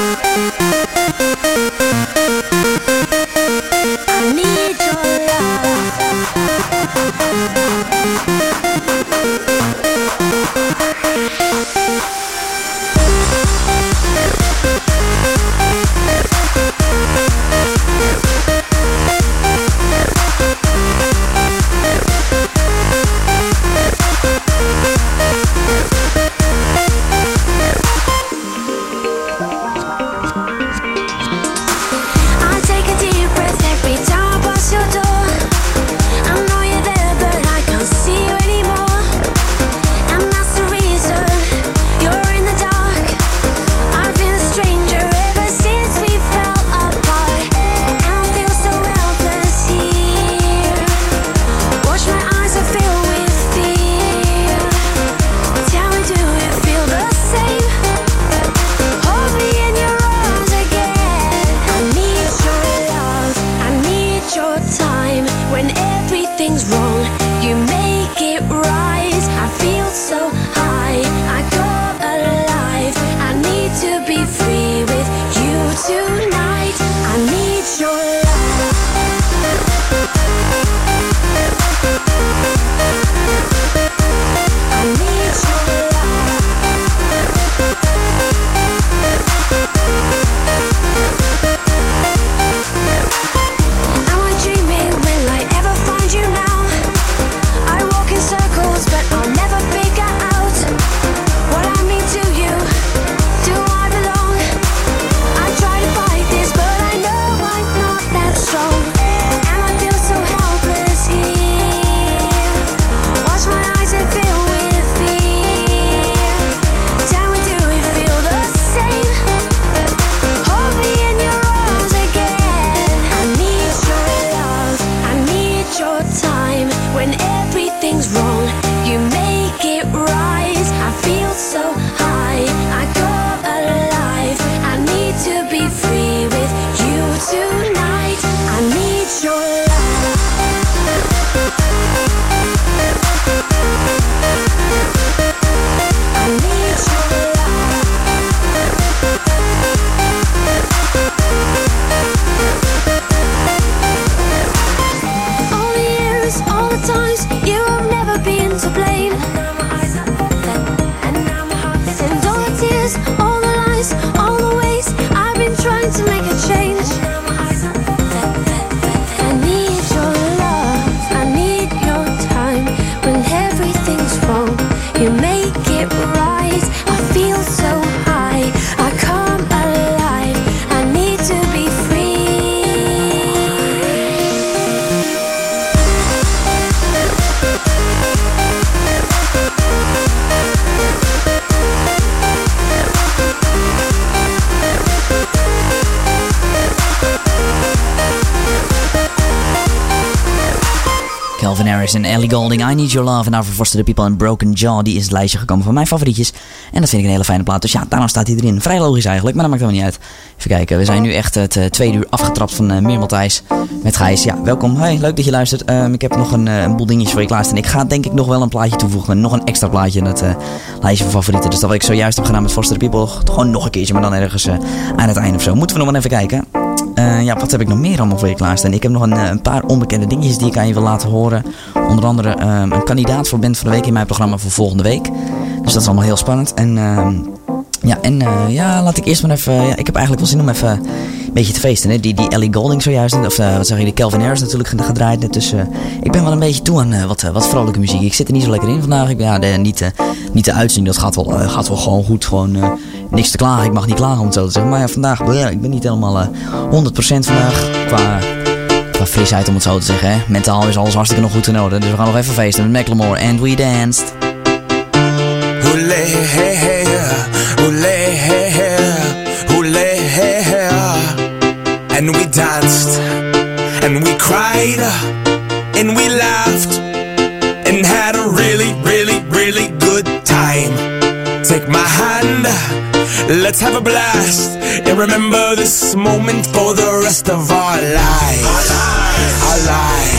I Need Your Love. En daarvoor Foster the People en Broken Jaw. Die is het lijstje gekomen van mijn favorietjes. En dat vind ik een hele fijne plaat. Dus ja, daarom staat hij erin. Vrij logisch eigenlijk, maar dat maakt helemaal niet uit. Even kijken, we zijn nu echt het eh, tweede uur afgetrapt van uh, Meer Matthijs met Gijs. Ja, welkom. Hey, leuk dat je luistert. Ehm, ik heb nog een, eh, een boel dingetjes voor je klaarstaan. Ik ga denk ik nog wel een plaatje toevoegen. Nog een extra plaatje in het eh, lijstje van favorieten. Dus dat wat ik zojuist heb gedaan met Foster the People. Gewoon nog een keertje, maar dan ergens eh, aan het einde of zo. Moeten we nog maar even kijken. Eh, ja, wat heb ik nog meer allemaal voor je klaarstaan? Ik heb nog een, eh, een paar onbekende dingetjes die ik aan je wil laten horen. Onder andere ehm, een kandidaat voor Band van de Week in mijn programma voor volgende week. Dus dat is allemaal heel spannend. En ehm, ja, en eh, ja, laat ik eerst maar even... ja, ik heb eigenlijk wel zin om even een beetje te feesten. Hè? Die, die Ellie Golding zojuist, of eh, wat zeg je, die Calvin Harris natuurlijk ged- gedraaid. Dus eh, ik ben wel een beetje toe aan wat, wat vrolijke muziek. Ik zit er niet zo lekker in vandaag. Ik ben ja, de, niet, niet de uitzending, dat gaat wel, gaat wel gewoon goed. Gewoon niks te klagen. Ik mag niet klagen om het zo te zeggen. Maar ja, vandaag, bleh, ik ben niet helemaal eh 100% vandaag qua... Qua frisheid om het zo te zeggen. Hè? Mentaal is alles hartstikke nog goed in orde. Dus we gaan nog even feesten met Macklemore. And we danced. And we danced, and we cried, and we laughed, and had a really, really, really good time. Take my hand, let's have a blast, and remember this moment for the rest of our lives. Our lives.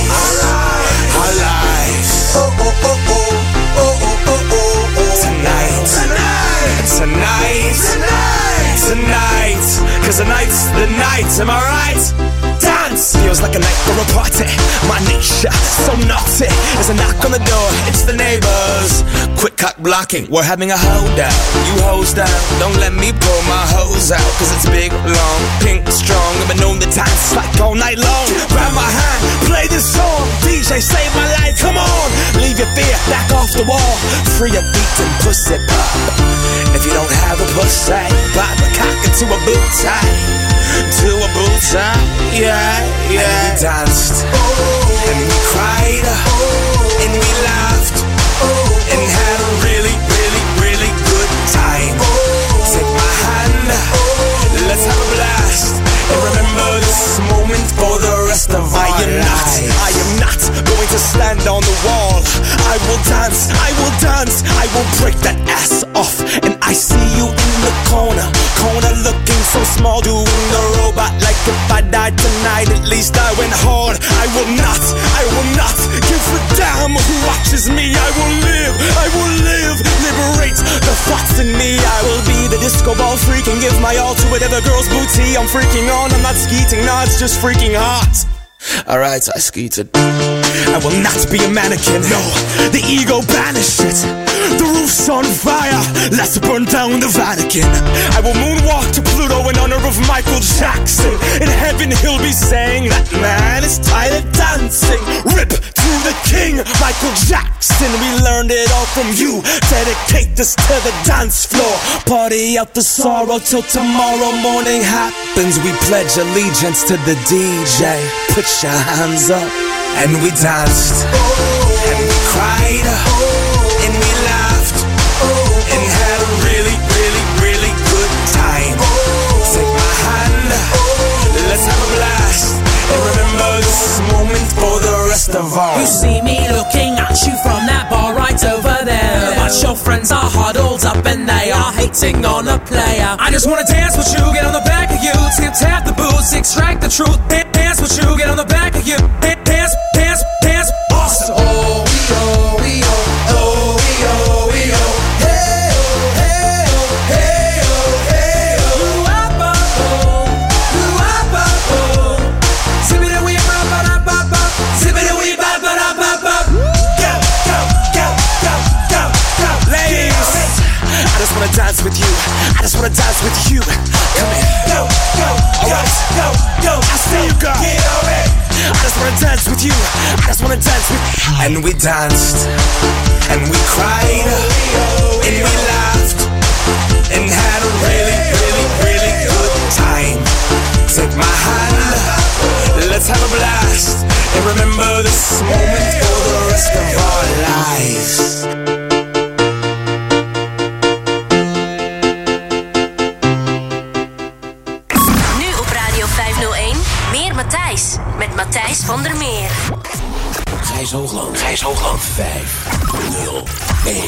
Our lives. Oh, oh, oh, oh. Oh, oh, oh, oh, oh. Tonight. Tonight. Tonight. Tonight. Tonight. Cause tonight's the night, am I right? Feels like a night for a party. My niche, so naughty. There's a knock on the door, it's the neighbors. Quick cock blocking, we're having a holdout. You hose down, don't let me pull my hose out. Cause it's big, long, pink, strong. I've been known the dance like all night long. Grab my hand, play this song. DJ, save my life, come on. Leave your fear back off the wall. Free your beat and pussy pop. If you don't have a pussy, pop a cock into a boot tie. To a tie, yeah, yeah. And we danced, and we cried, and we laughed, and had a really, really, really good time. Take my hand, let's have a blast, and remember this moment for the rest of our am not, I am not going to stand on the wall. I will dance, I will dance, I will break that ass off, and I see you in the corner, corner looking so small, doing the robot like if I died tonight, at least I went hard. I will not, I will not give a damn who watches me. I will live, I will live, liberate the thoughts in me. I will be the disco ball freak and give my all to whatever girl's booty I'm freaking on. I'm not skeeting, nah, it's just freaking hot. Alright, I skeeted. I will not be a mannequin, no. The ego banish it. The roof's on fire, let's burn down the Vatican. I will moonwalk to Pluto in honor of Michael Jackson. In heaven, he'll be saying that man is tired of dancing. Rip to the king, Michael Jackson. We learned it all from you. Dedicate this to the dance floor. Party out the sorrow till tomorrow morning happens. We pledge allegiance to the DJ. Put your hands up. And we danced. And we cried. And we laughed. Our You see me looking at you from that bar right over there. But your friends are huddled up and they are hating on a player. I just wanna dance with you, get on the back of you, tip tap the boots, extract the truth. Dan- Dance with you, get on the back of you, Dan- dance, dance, wanna dance with you. Come here. Go, go, go, go, go. I see you, girl. Get on it. I just wanna dance with you. I just wanna dance with And we danced. And we cried. And we laughed. And had a really, really, really good time. Take my hand. Let's have a blast. And remember this moment for the rest of our lives. Matthijs van der Meer. Gijs Hoogland. Gijs Hoogland. 5, 0, 1.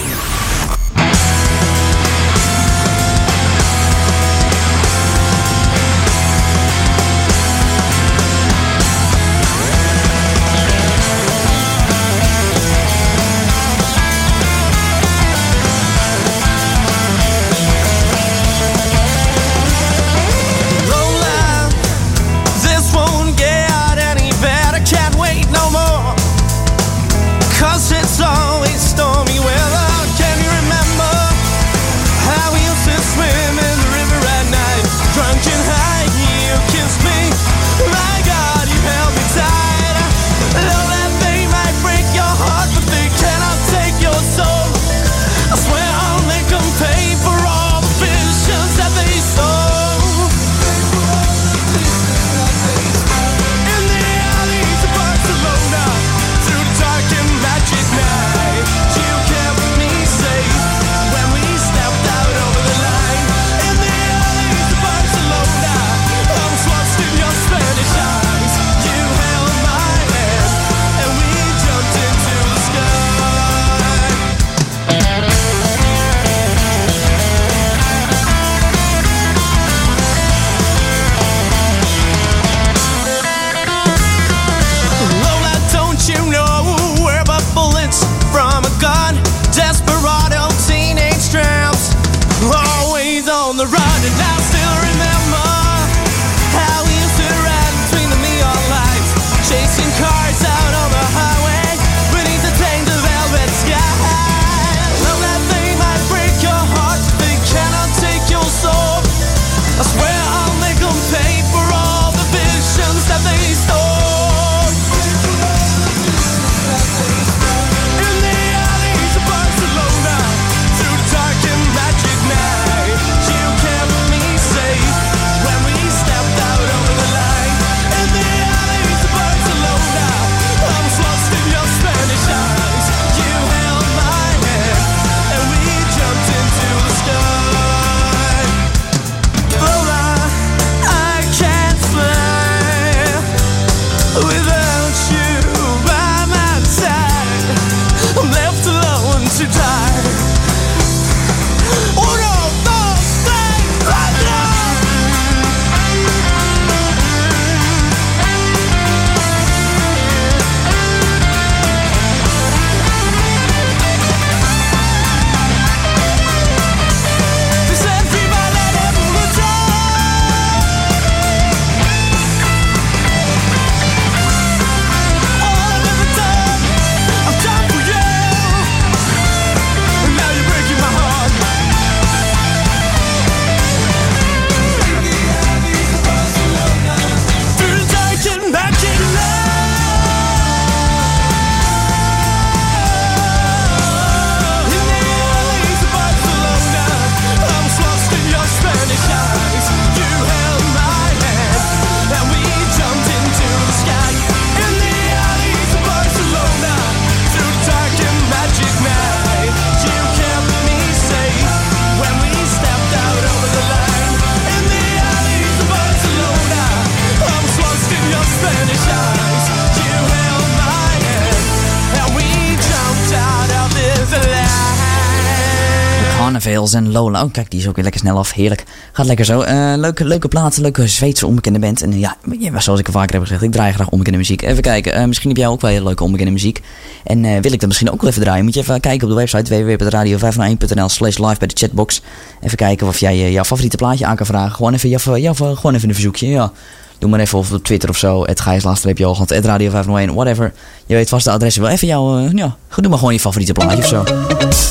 Carnivals en Lola. Oh, kijk, die is ook weer lekker snel af. Heerlijk. Gaat lekker zo. Eh, leuke, leuke plaat, leuke Zweedse onbekende band. En eh, ja, zoals ik al vaker heb gezegd, ik draai graag onbekende muziek. Even kijken, eh, misschien heb jij ook wel hele leuke onbekende muziek. En wil ik dat misschien ook wel even draaien? Moet je even kijken op de website www.radio501.nl slash live bij de chatbox. Even kijken of jij jouw favoriete plaatje aan kan vragen. Gewoon even, jouw, jouw, gewoon even een verzoekje, ja. Doe maar even op Twitter of zo. Het Gijs Laatstreepje Hoogland. Het Radio 501. Whatever. Je weet vast de adressen wel. Even jouw. eh, ja. Doe maar gewoon je favoriete plaatje of zo.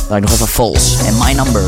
Dan ik nog even False. En My Number.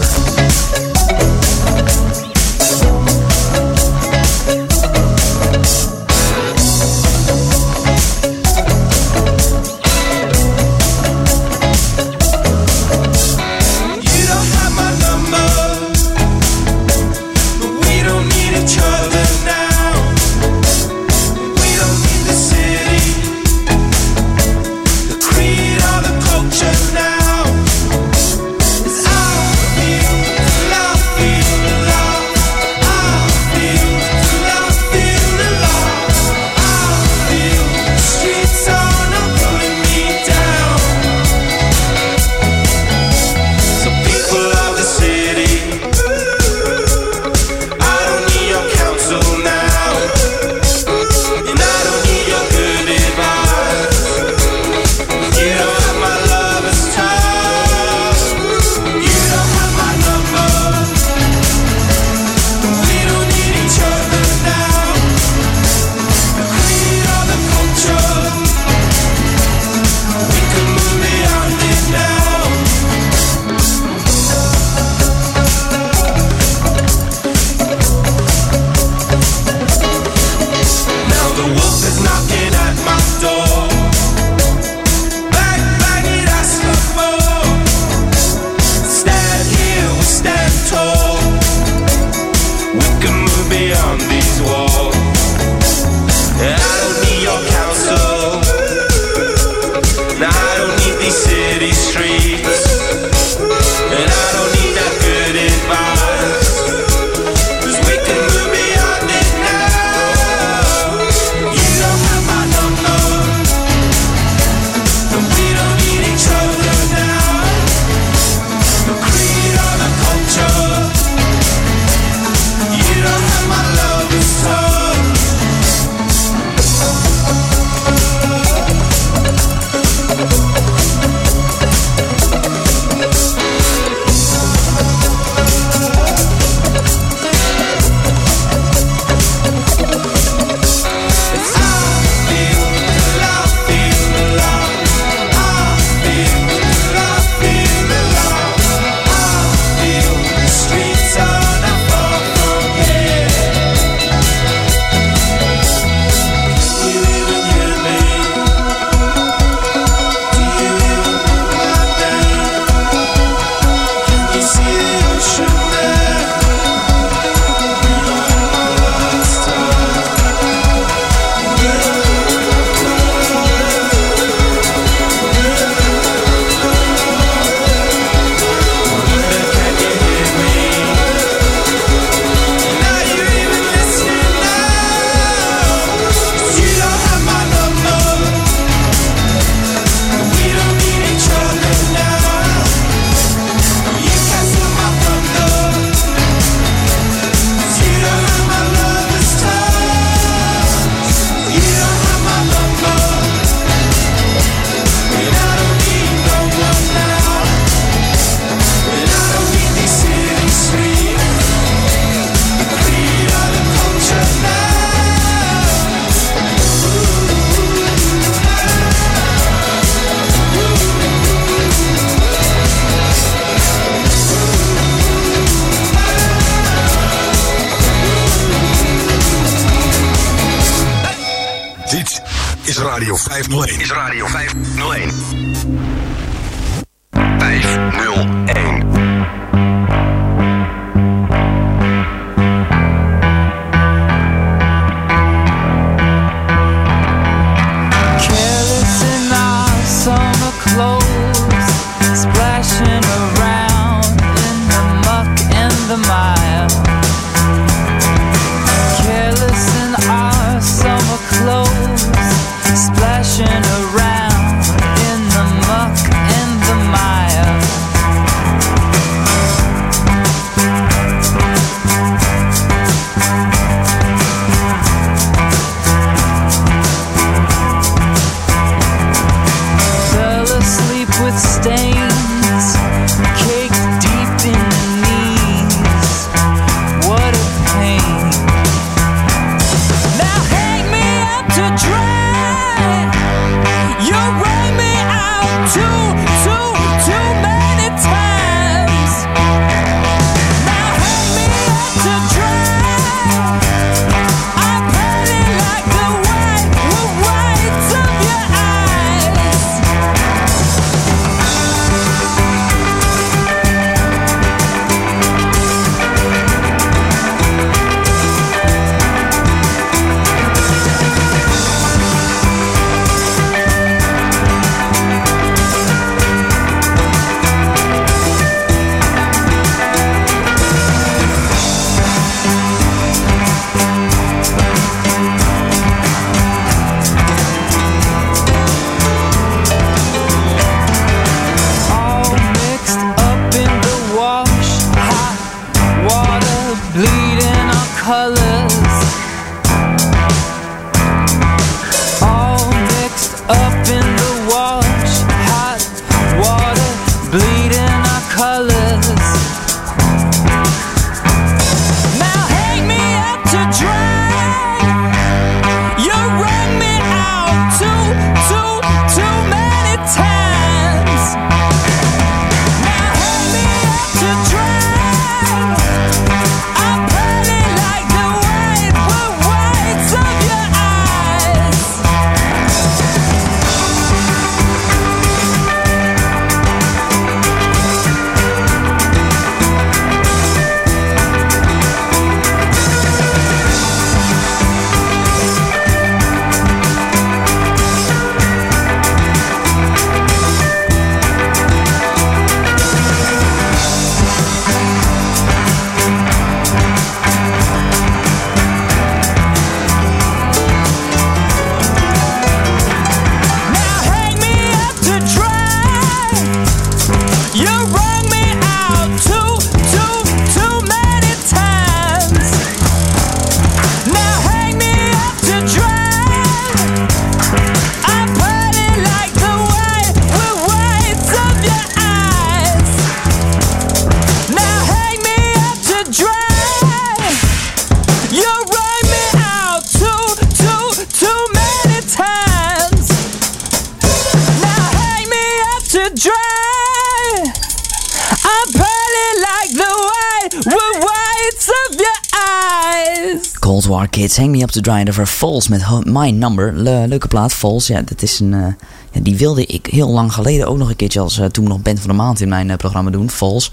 hits. Hang Me Up to Dry en daarvoor Falls met My Number. Leuke plaat, Falls. Ja, dat is een, eh, ja, die wilde ik heel lang geleden ook nog een keertje als eh, toen nog Band van de Maand in mijn eh, programma doen. Falls.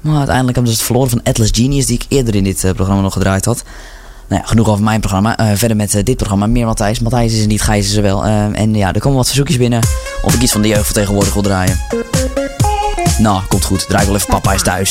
Maar uiteindelijk hebben ze het verloren van Atlas Genius die ik eerder in dit programma nog gedraaid had. Nou ja, genoeg over mijn programma. verder met dit programma. Meer Matthijs. Matthijs is er niet, Gijs is er wel. en ja, er komen wat verzoekjes binnen of ik iets van de jeugd van tegenwoordig wil draaien. Nou, komt goed. Draai wel even Papa is thuis.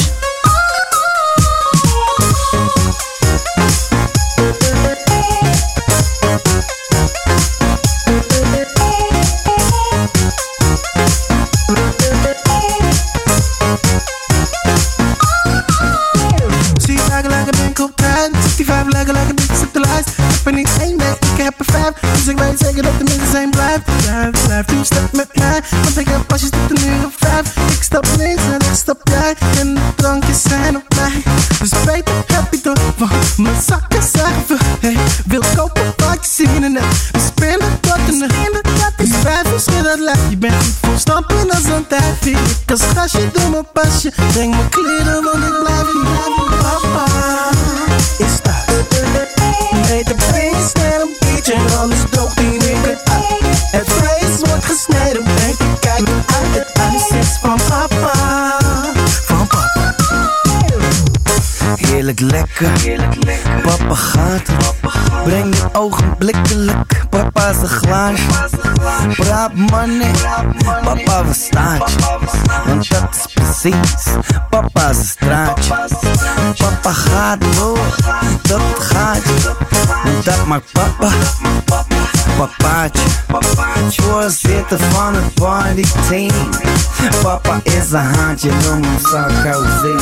Hem Sarkozy.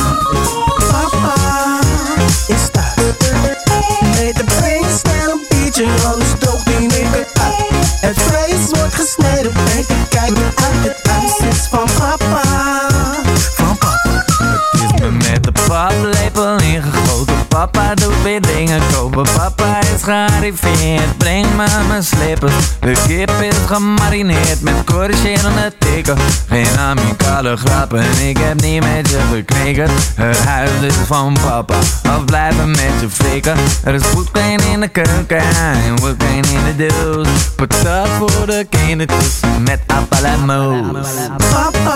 Papa is dat. Nee, de beest en een biertje, alles doop die neem ik uit. Het vlees wordt gesneden, ben te kijken uit het huis is van papa. Van papa. Het is me met de paplepel ingegoten. Papa doet weer dingen kopen. Papa is gearriveerd. Breng me mijn slippers. De kip is gemarineerd met corrigerende grappen. Ik heb niet met je geknikkerd. Het huis is van papa. Afblijven met je flikken. Er is voetkleen in de keuken. En woodkleen in de doos. Patat voor de kindertjes. Met appel en moos. Papa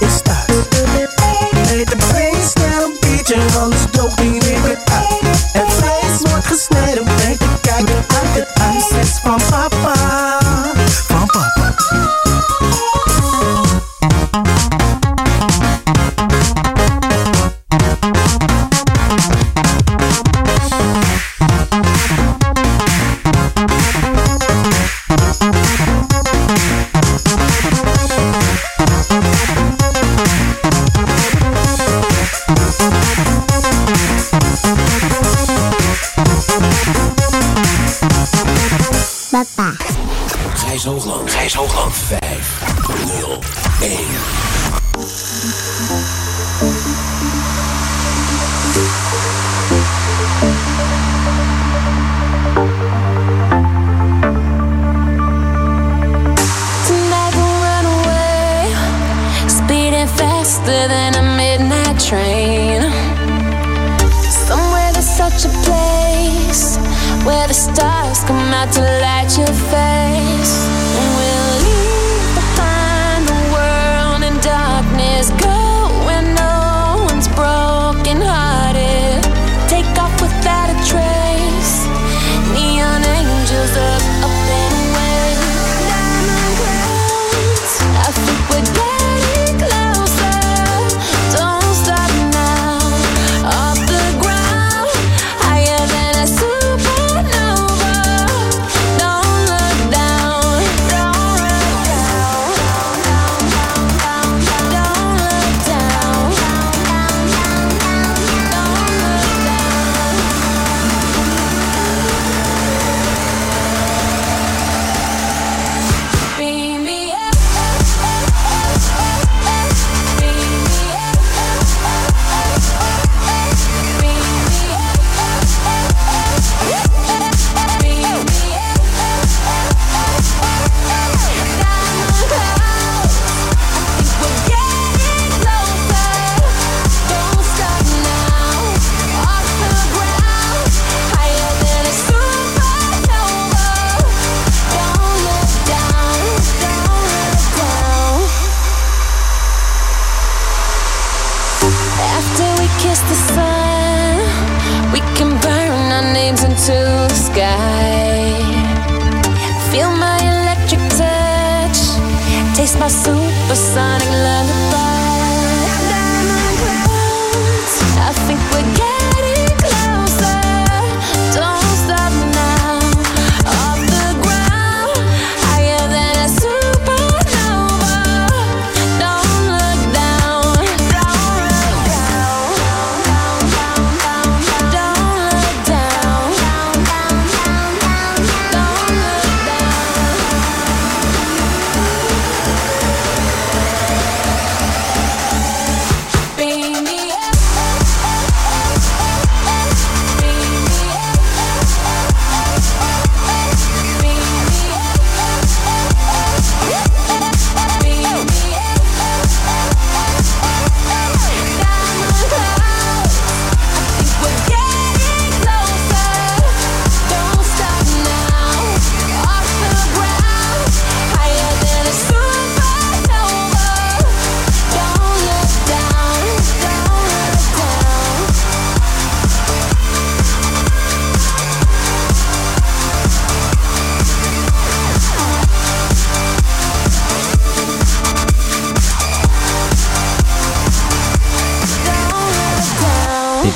is dat. Nee, de beest en een biertje, alles doop die neem ik uit. Het vlees wordt gesneden, ben te kijken uit het huis is van papa.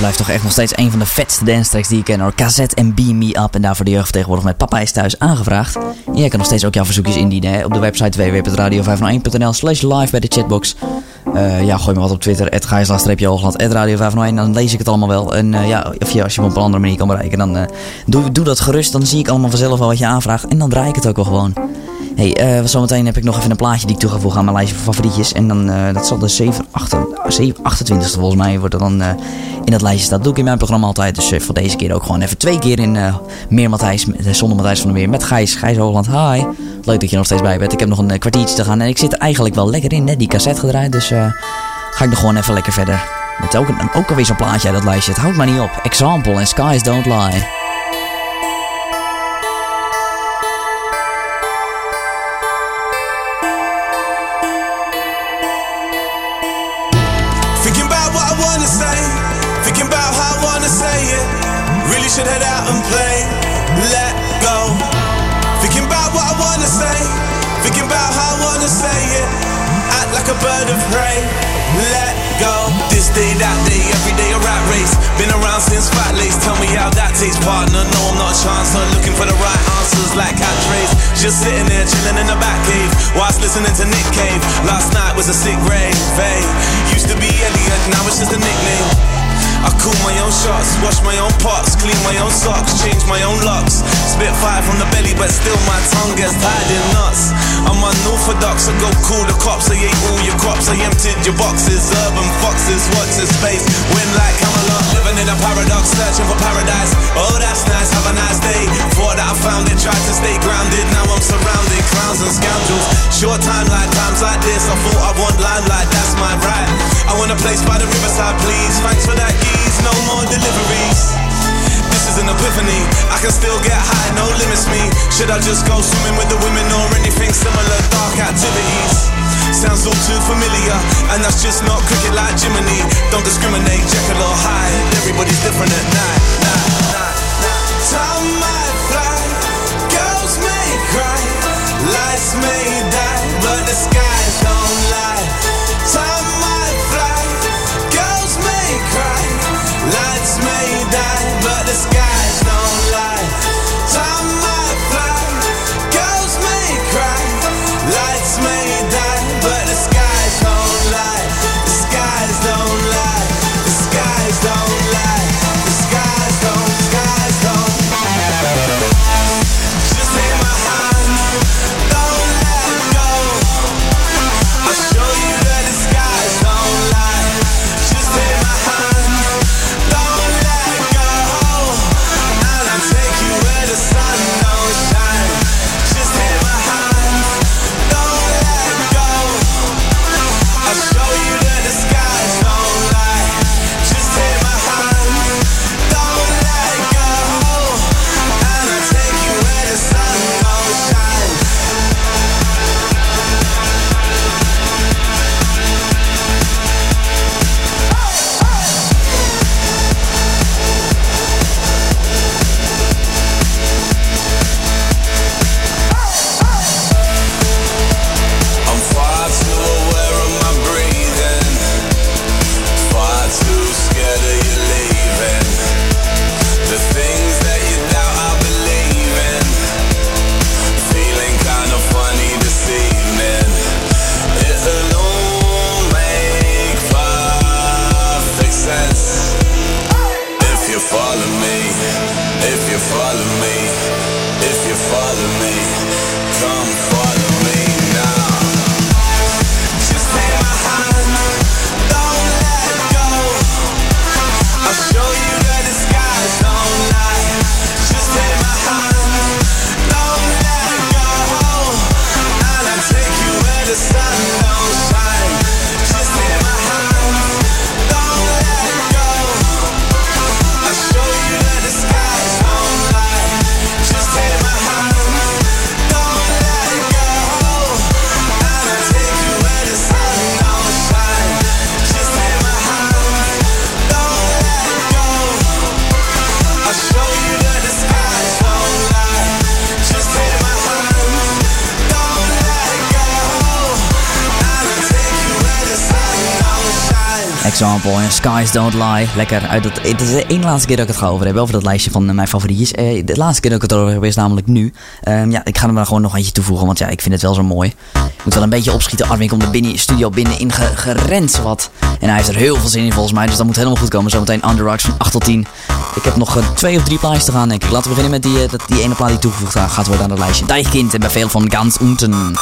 Blijft toch echt nog steeds een van de vetste dance tracks die ik ken hoor. Cassette en Beam Me Up. En daarvoor de jeugd tegenwoordig met Papa is thuis aangevraagd. En jij kan nog steeds ook jouw verzoekjes indienen op de website www.radio501.nl slash live bij de chatbox. Eh, ja, gooi me wat op Twitter, at radio 501. Dan lees ik het allemaal wel. En eh, ja, of je, als je me op een andere manier kan bereiken, dan eh, doe, doe dat gerust. Dan zie ik allemaal vanzelf wel wat je aanvraagt. En dan draai ik het ook wel gewoon. Hey, eh, zometeen heb ik nog even een plaatje die ik toe ga voegen aan mijn lijstje van favorietjes. En dan, eh, dat zal de 7, 8, 7, 28 volgens mij wordt er dan eh, in dat lijstje staat. Dat doe ik in mijn programma altijd. Dus voor deze keer ook gewoon even twee keer in meer Matthijs, zonder Matthijs van der Meer. Met Gijs, Gijs Hoogland. Hi. Leuk dat je nog steeds bij bent. Ik heb nog een kwartiertje te gaan en ik zit er eigenlijk wel lekker in. Net die cassette gedraaid, dus ga ik nog gewoon even lekker verder. Met ook, ook alweer zo'n plaatje uit dat lijstje. Het houdt maar niet op. Example en Skies Don't Lie. This day, that day, every day a rat race. Been around since fat lace. Tell me how that tastes, partner. No, I'm not a chancer. Looking for the right answers like catchphrase. Just sitting there chilling in the back cave whilst listening to Nick Cave. Last night was a sick rave. Hey, used to be Elliot, now it's just a nickname. I cool my own shots, wash my own pots, clean my own socks, change my own locks. Spit fire from the belly, but still my tongue gets tied in knots. I'm unorthodox, I go cool the cops, I ate all your crops, I emptied your boxes. Urban foxes, watch this space, win like Camelot, living in a paradox, searching for paradise. Oh, that's nice, have a nice day. Thought that I found it, tried to stay grounded, now I'm surrounded, clowns and scoundrels. Short time like times like this, I thought I want limelight, that's my right. I want a place by the riverside, please. Thanks for that, no more deliveries. This is an epiphany. I can still get high, no limits me. Should I just go swimming with the women or anything similar? Dark activities. Sounds all too familiar, and that's just not cricket like Jiminy. Don't discriminate, Jekyll or Hyde. Everybody's different at night. night, night, night. Time might fly, girls may cry, lights may die, but the skies lights may die, but the skies Skies Don't Lie. Lekker. Uit dat, het is de ene laatste keer dat ik het ga over hebben. Over dat lijstje van eh, mijn favorietjes. Eh, de laatste keer dat ik het over heb is namelijk nu. Ehm, ja, ik ga er maar gewoon nog eentje toevoegen. Want ja, ik vind het wel zo mooi. Ik moet wel een beetje opschieten. Armin komt de studio binnen in gerend wat. En hij heeft er heel veel zin in volgens mij. Dus dat moet helemaal goed komen. Zometeen Under van 8 tot 10. Ik heb nog eh, twee of drie plaatjes te gaan denk ik. Laten we beginnen met die, eh, die ene plaat die toegevoegd gaat worden aan het lijstje. Dijkkind en bij veel van Gans Unten.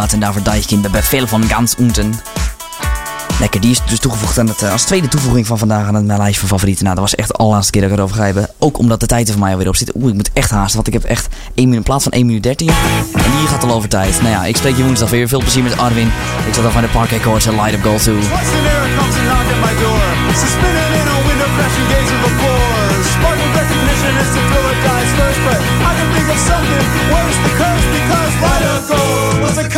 dat En daarvoor in bij veel van Ganz Unten. Lekker, die is dus toegevoegd aan het, eh, als tweede toevoeging van vandaag aan het mijn van favorieten. Nou, dat was echt de allerlaatste keer dat ik erover ga. Ook omdat de tijd er voor mij alweer op zit. Oeh, ik moet echt haasten, want ik heb echt 1 minuut in plaats van 1 minuut 13. En hier gaat al over tijd. Nou ja, ik spreek je woensdag weer. Veel plezier met Arwin. Ik zat al van de Park en Light Up Goal 2. Worse, the curse, because light up gold was a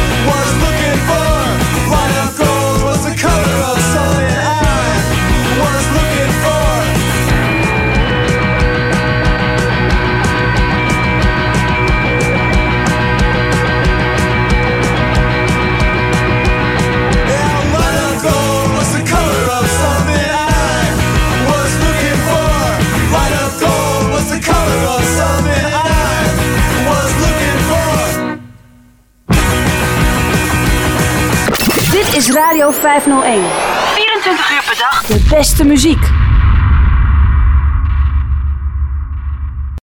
501. 24 uur per dag. De beste muziek.